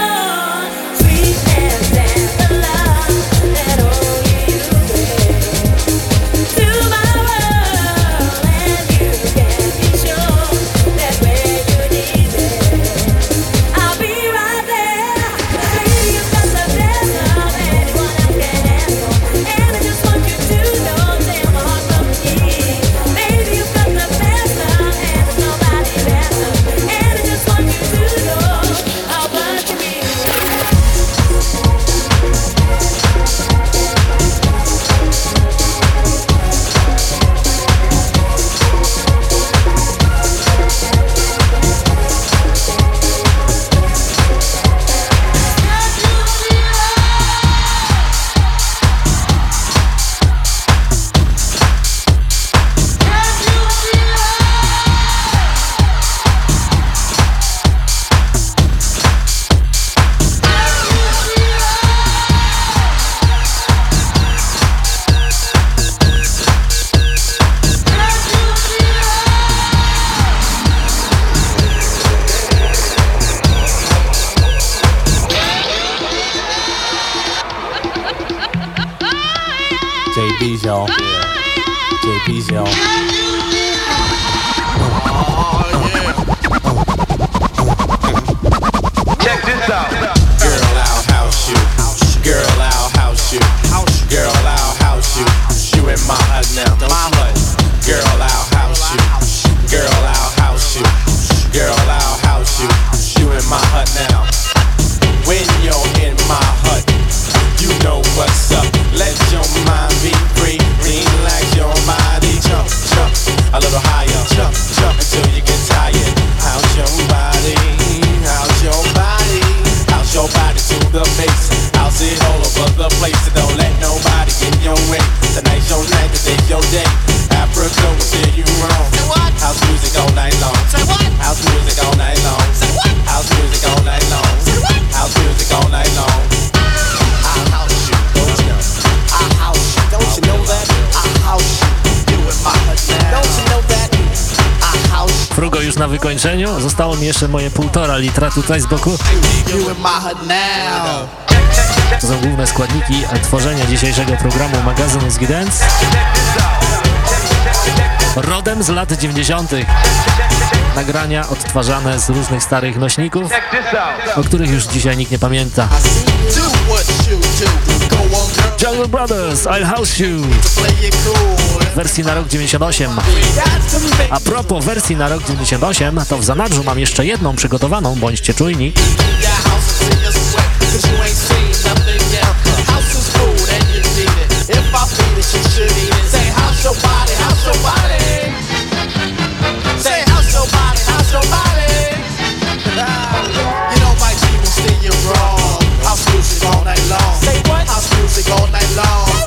Jeszcze moje półtora litra tutaj z boku. To są główne składniki tworzenia dzisiejszego programu magazynu Dance. Rodem z lat 90. Nagrania odtwarzane z różnych starych nośników, o których już dzisiaj nikt nie pamięta. Jungle Brothers, I'll House You wersji na rok 98. A propos wersji na rok 98, to w zanadrzu mam jeszcze jedną przygotowaną, bądźcie czujni. wersji na rok 98. Jeszcze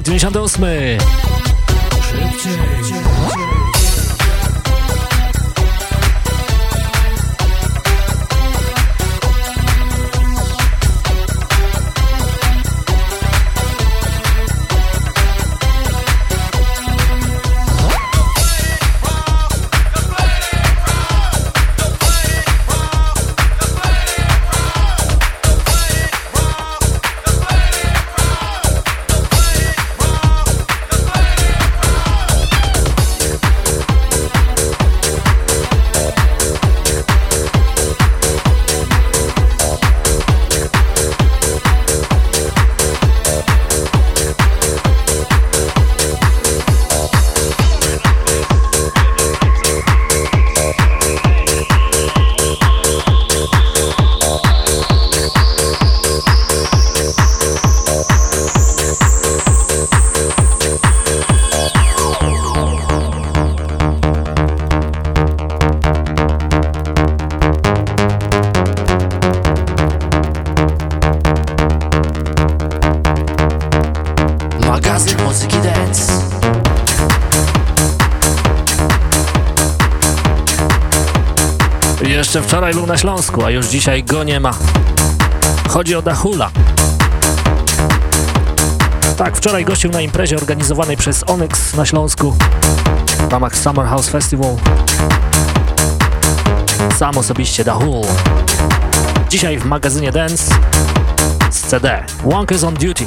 wczoraj był na Śląsku, a już dzisiaj go nie ma. Chodzi o Dahula. Tak, wczoraj gościł na imprezie organizowanej przez Onyx na Śląsku w ramach Summer House Festival. Sam osobiście Dahul. Dzisiaj w magazynie Dance z CD Wonkers on Duty.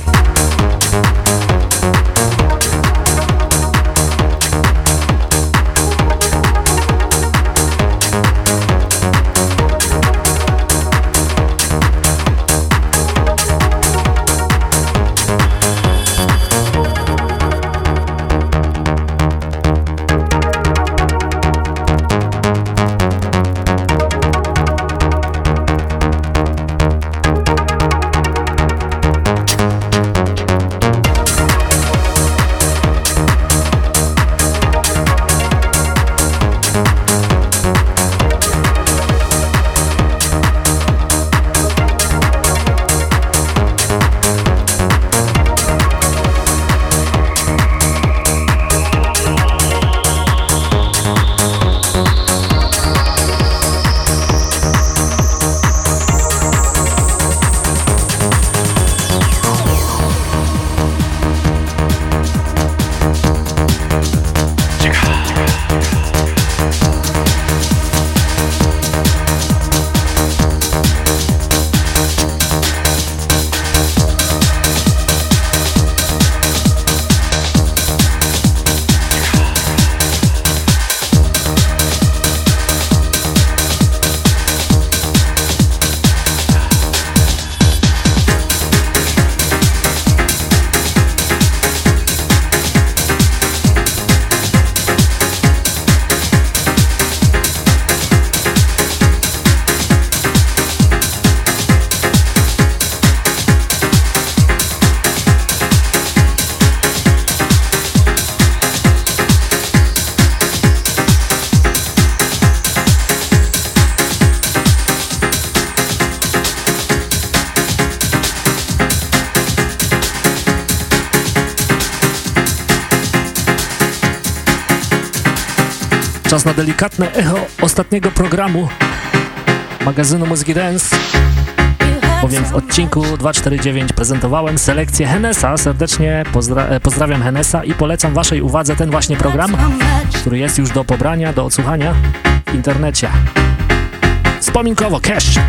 Delikatne echo ostatniego programu magazynu Muzyki Dance, bowiem w odcinku 249 prezentowałem selekcję Henesa. Serdecznie pozdra e, pozdrawiam Henesa i polecam Waszej uwadze ten właśnie program, który jest już do pobrania, do odsłuchania w internecie. Wspominkowo, cash!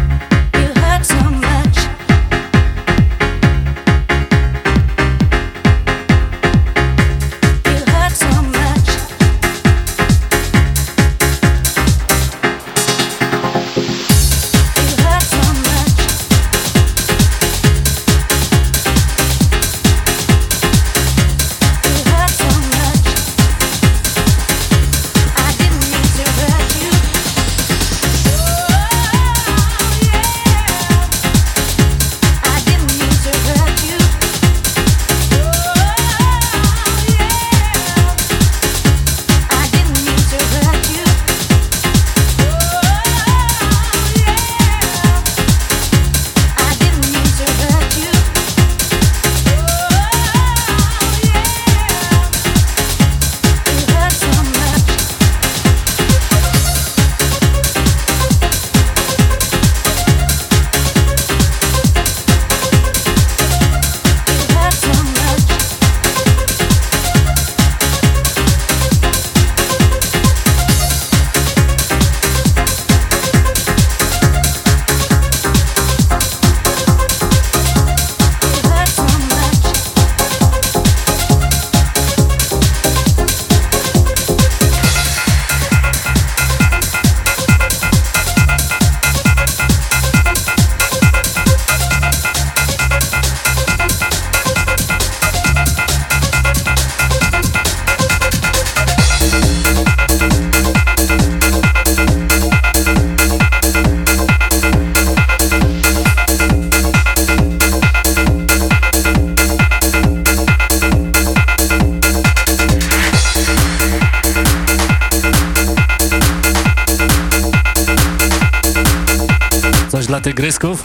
Tygrysków.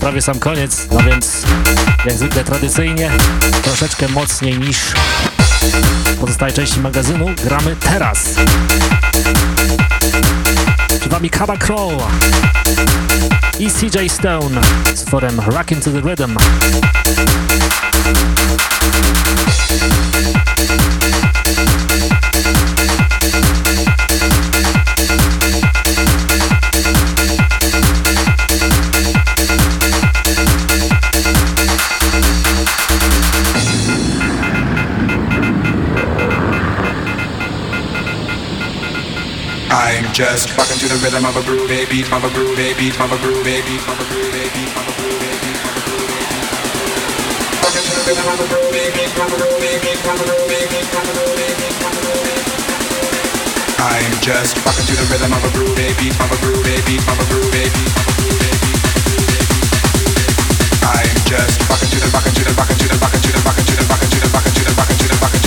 Prawie sam koniec, no więc jak zwykle tradycyjnie troszeczkę mocniej niż pozostałe części magazynu gramy teraz. Przed wami Kaba Crow i CJ Stone z utworem Rockin' to the Rhythm. Just rocking to the rhythm of a groove, beat, of a groove, beat, of a groove, beat, of a groove, beat, of a groove, rhythm of a of a. I'm just rocking to the rhythm of a groove, beat, of a groove, beat, of a groove, beat, of a groove, beat. I'm just rocking to the rocking to the rocking to the to the to the to the to the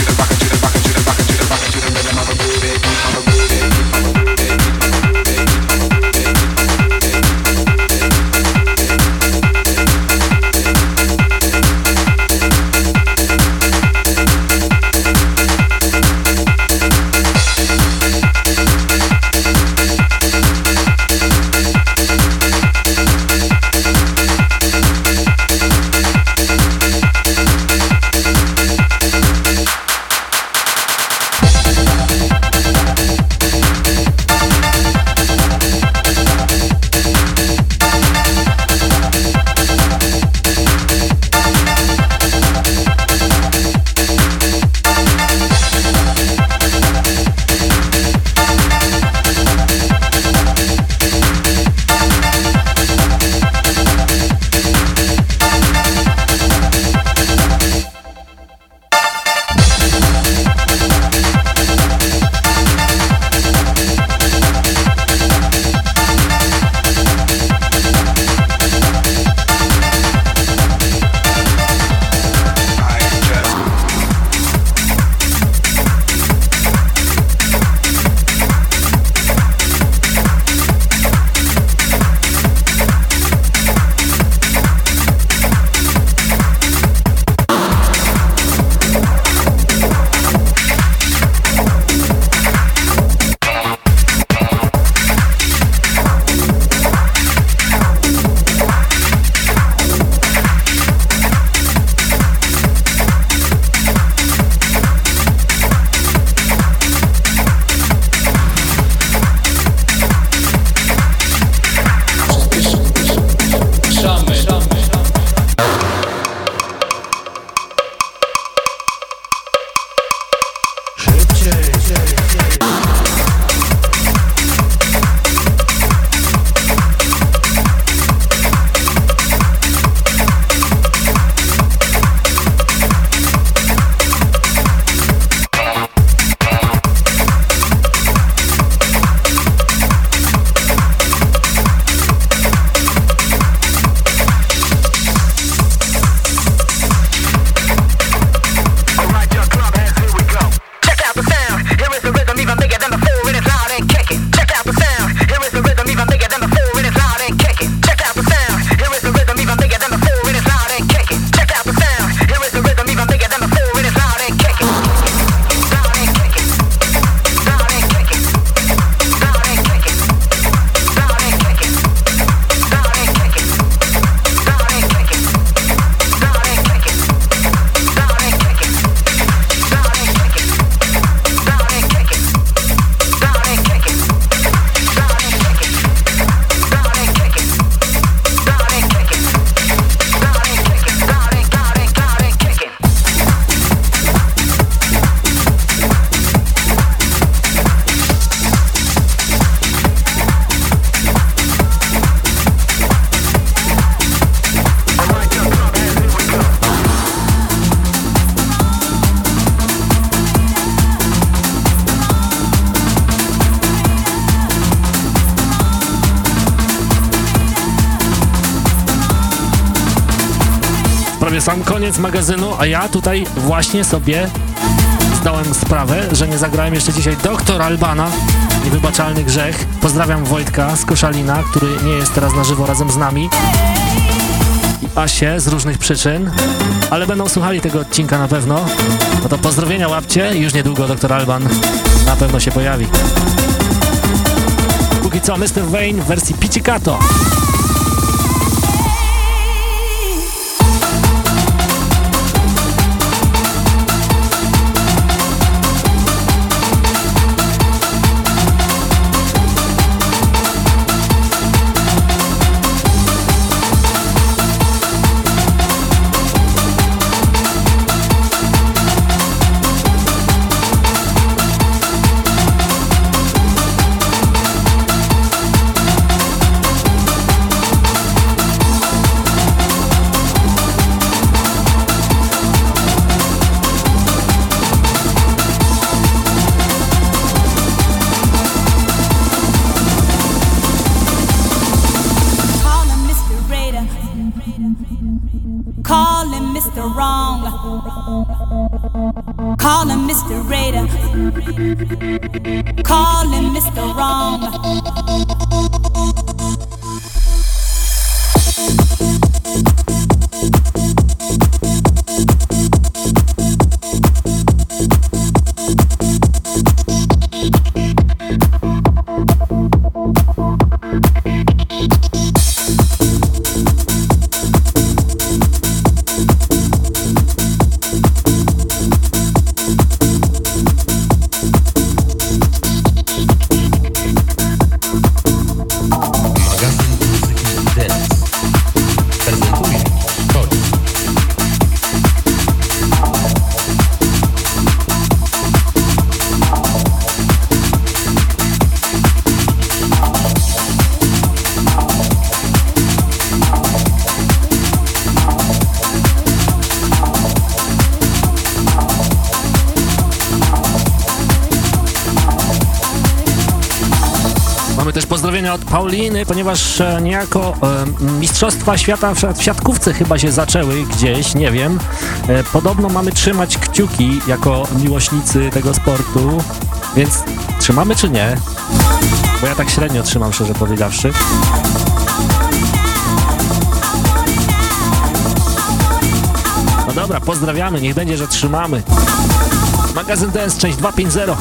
koniec magazynu, a ja tutaj właśnie sobie zdałem sprawę, że nie zagrałem jeszcze dzisiaj Doktor Albana, niewybaczalny grzech. Pozdrawiam Wojtka z Koszalina, który nie jest teraz na żywo razem z nami. I Asię z różnych przyczyn, ale będą słuchali tego odcinka na pewno. No to pozdrowienia łapcie, już niedługo Doktor Alban na pewno się pojawi. Póki co Mr. Wayne w wersji Pizzicato. ponieważ e, niejako e, Mistrzostwa Świata w siatkówce chyba się zaczęły gdzieś, nie wiem. E, podobno mamy trzymać kciuki jako miłośnicy tego sportu, więc trzymamy czy nie? Bo ja tak średnio trzymam, szczerze powiedziawszy. No dobra, pozdrawiamy, niech będzie, że trzymamy. Magazyn DS 2.50.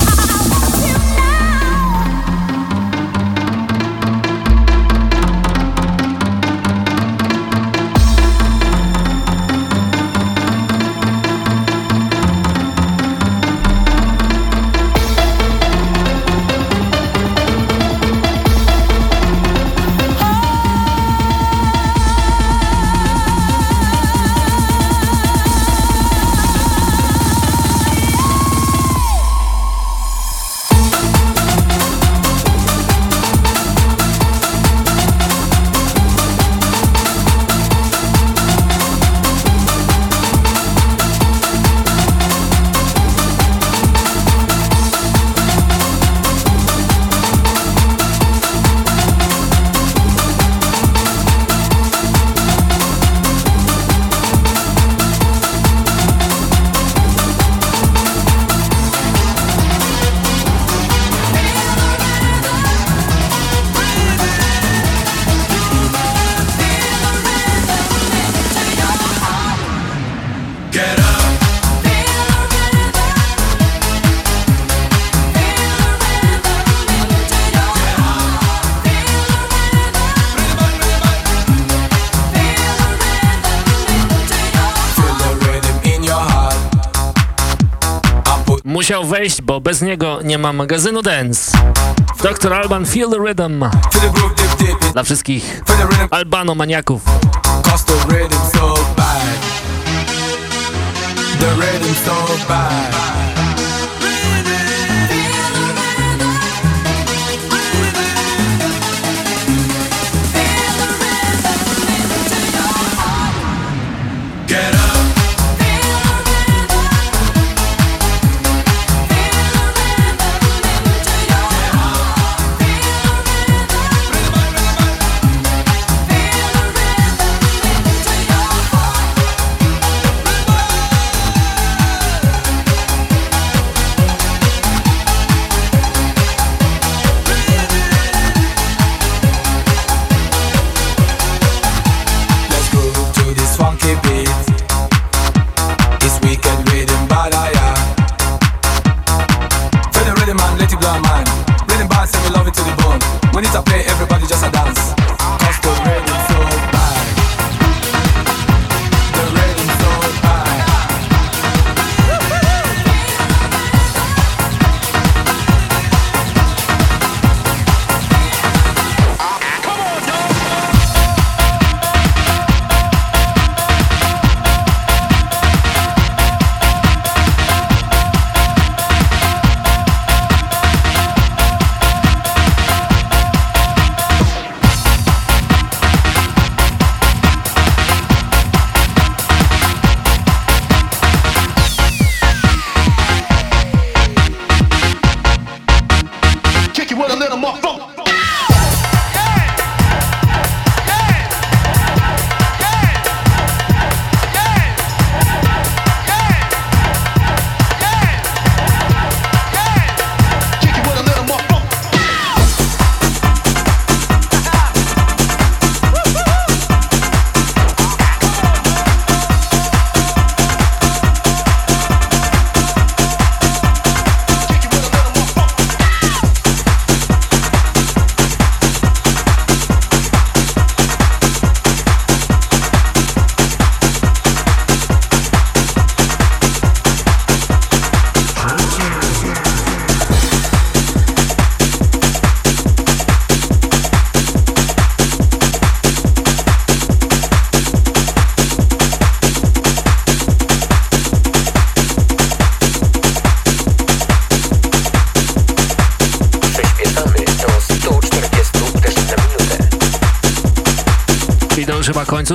wejść, bo bez niego nie ma magazynu Dance. Dr. Alban Feel the Rhythm dla wszystkich albanomaniaków. the rhythm so bad.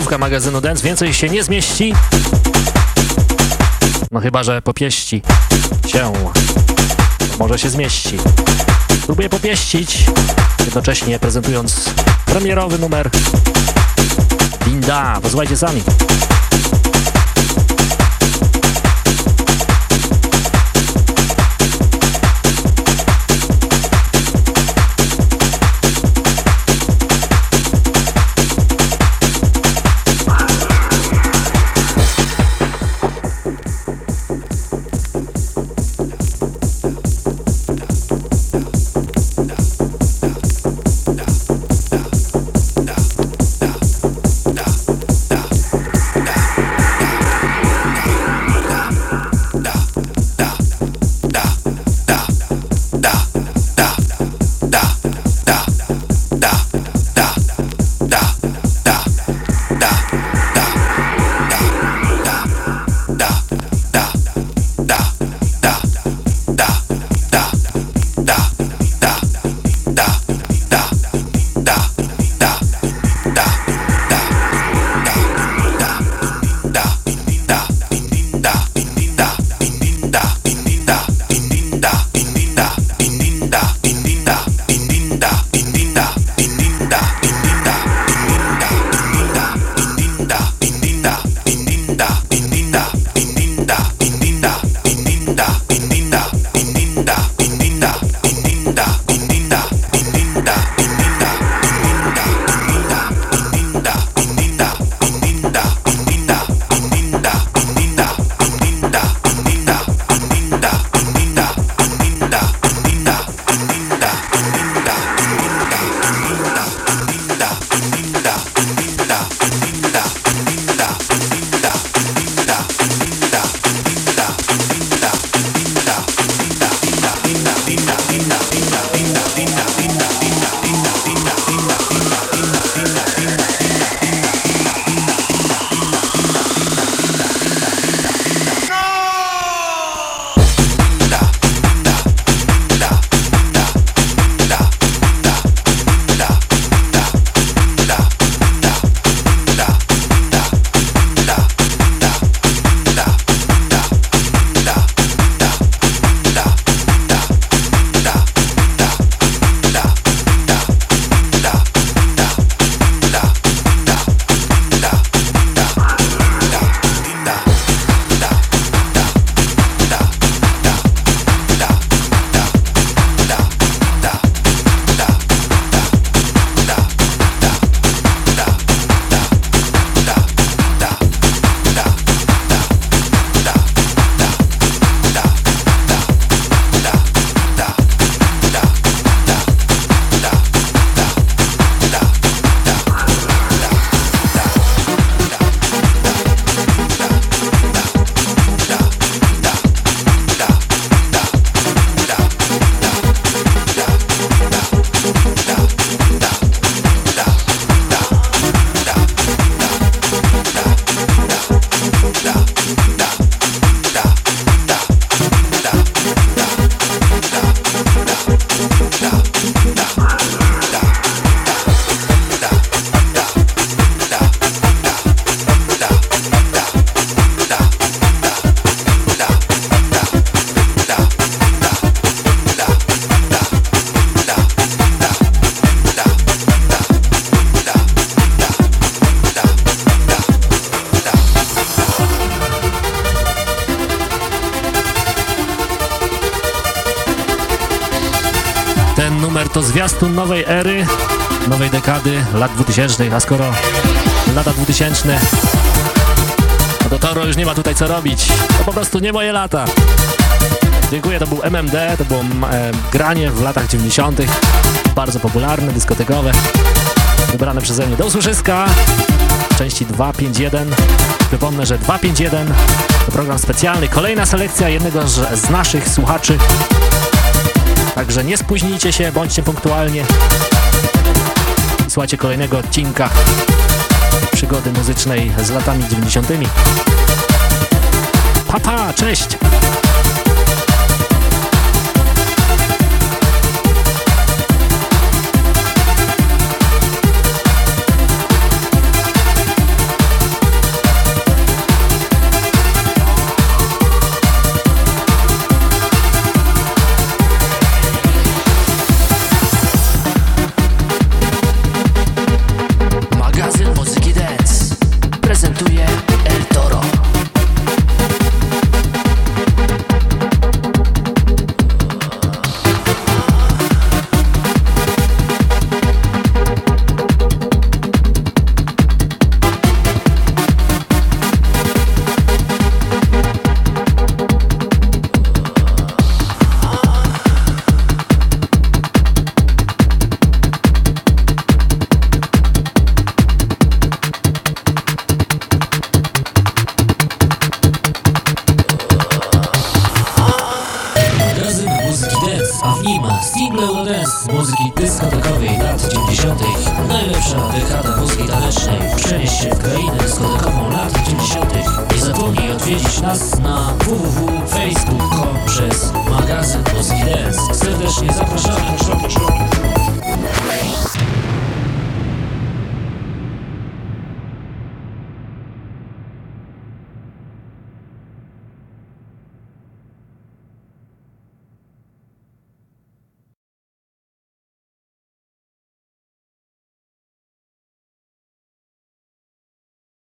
Końcówka magazynu Dance, więcej się nie zmieści. No chyba, że popieści się. Może się zmieści. Próbuję popieścić, jednocześnie prezentując premierowy numer Dinda. Posłuchajcie sami. Dekady, lat 2000, a skoro lata 2000, no to Toro już nie ma tutaj co robić. To po prostu nie moje lata. Dziękuję, to był MMD, to było e, granie w latach 90., bardzo popularne, dyskotekowe, wybrane przeze mnie do usłyszyska, części 251. Przypomnę, że 251 to program specjalny, kolejna selekcja jednego z, z naszych słuchaczy, Także nie spóźnijcie się, bądźcie punktualnie. Słuchajcie kolejnego odcinka przygody muzycznej z latami 90. Papa, cześć!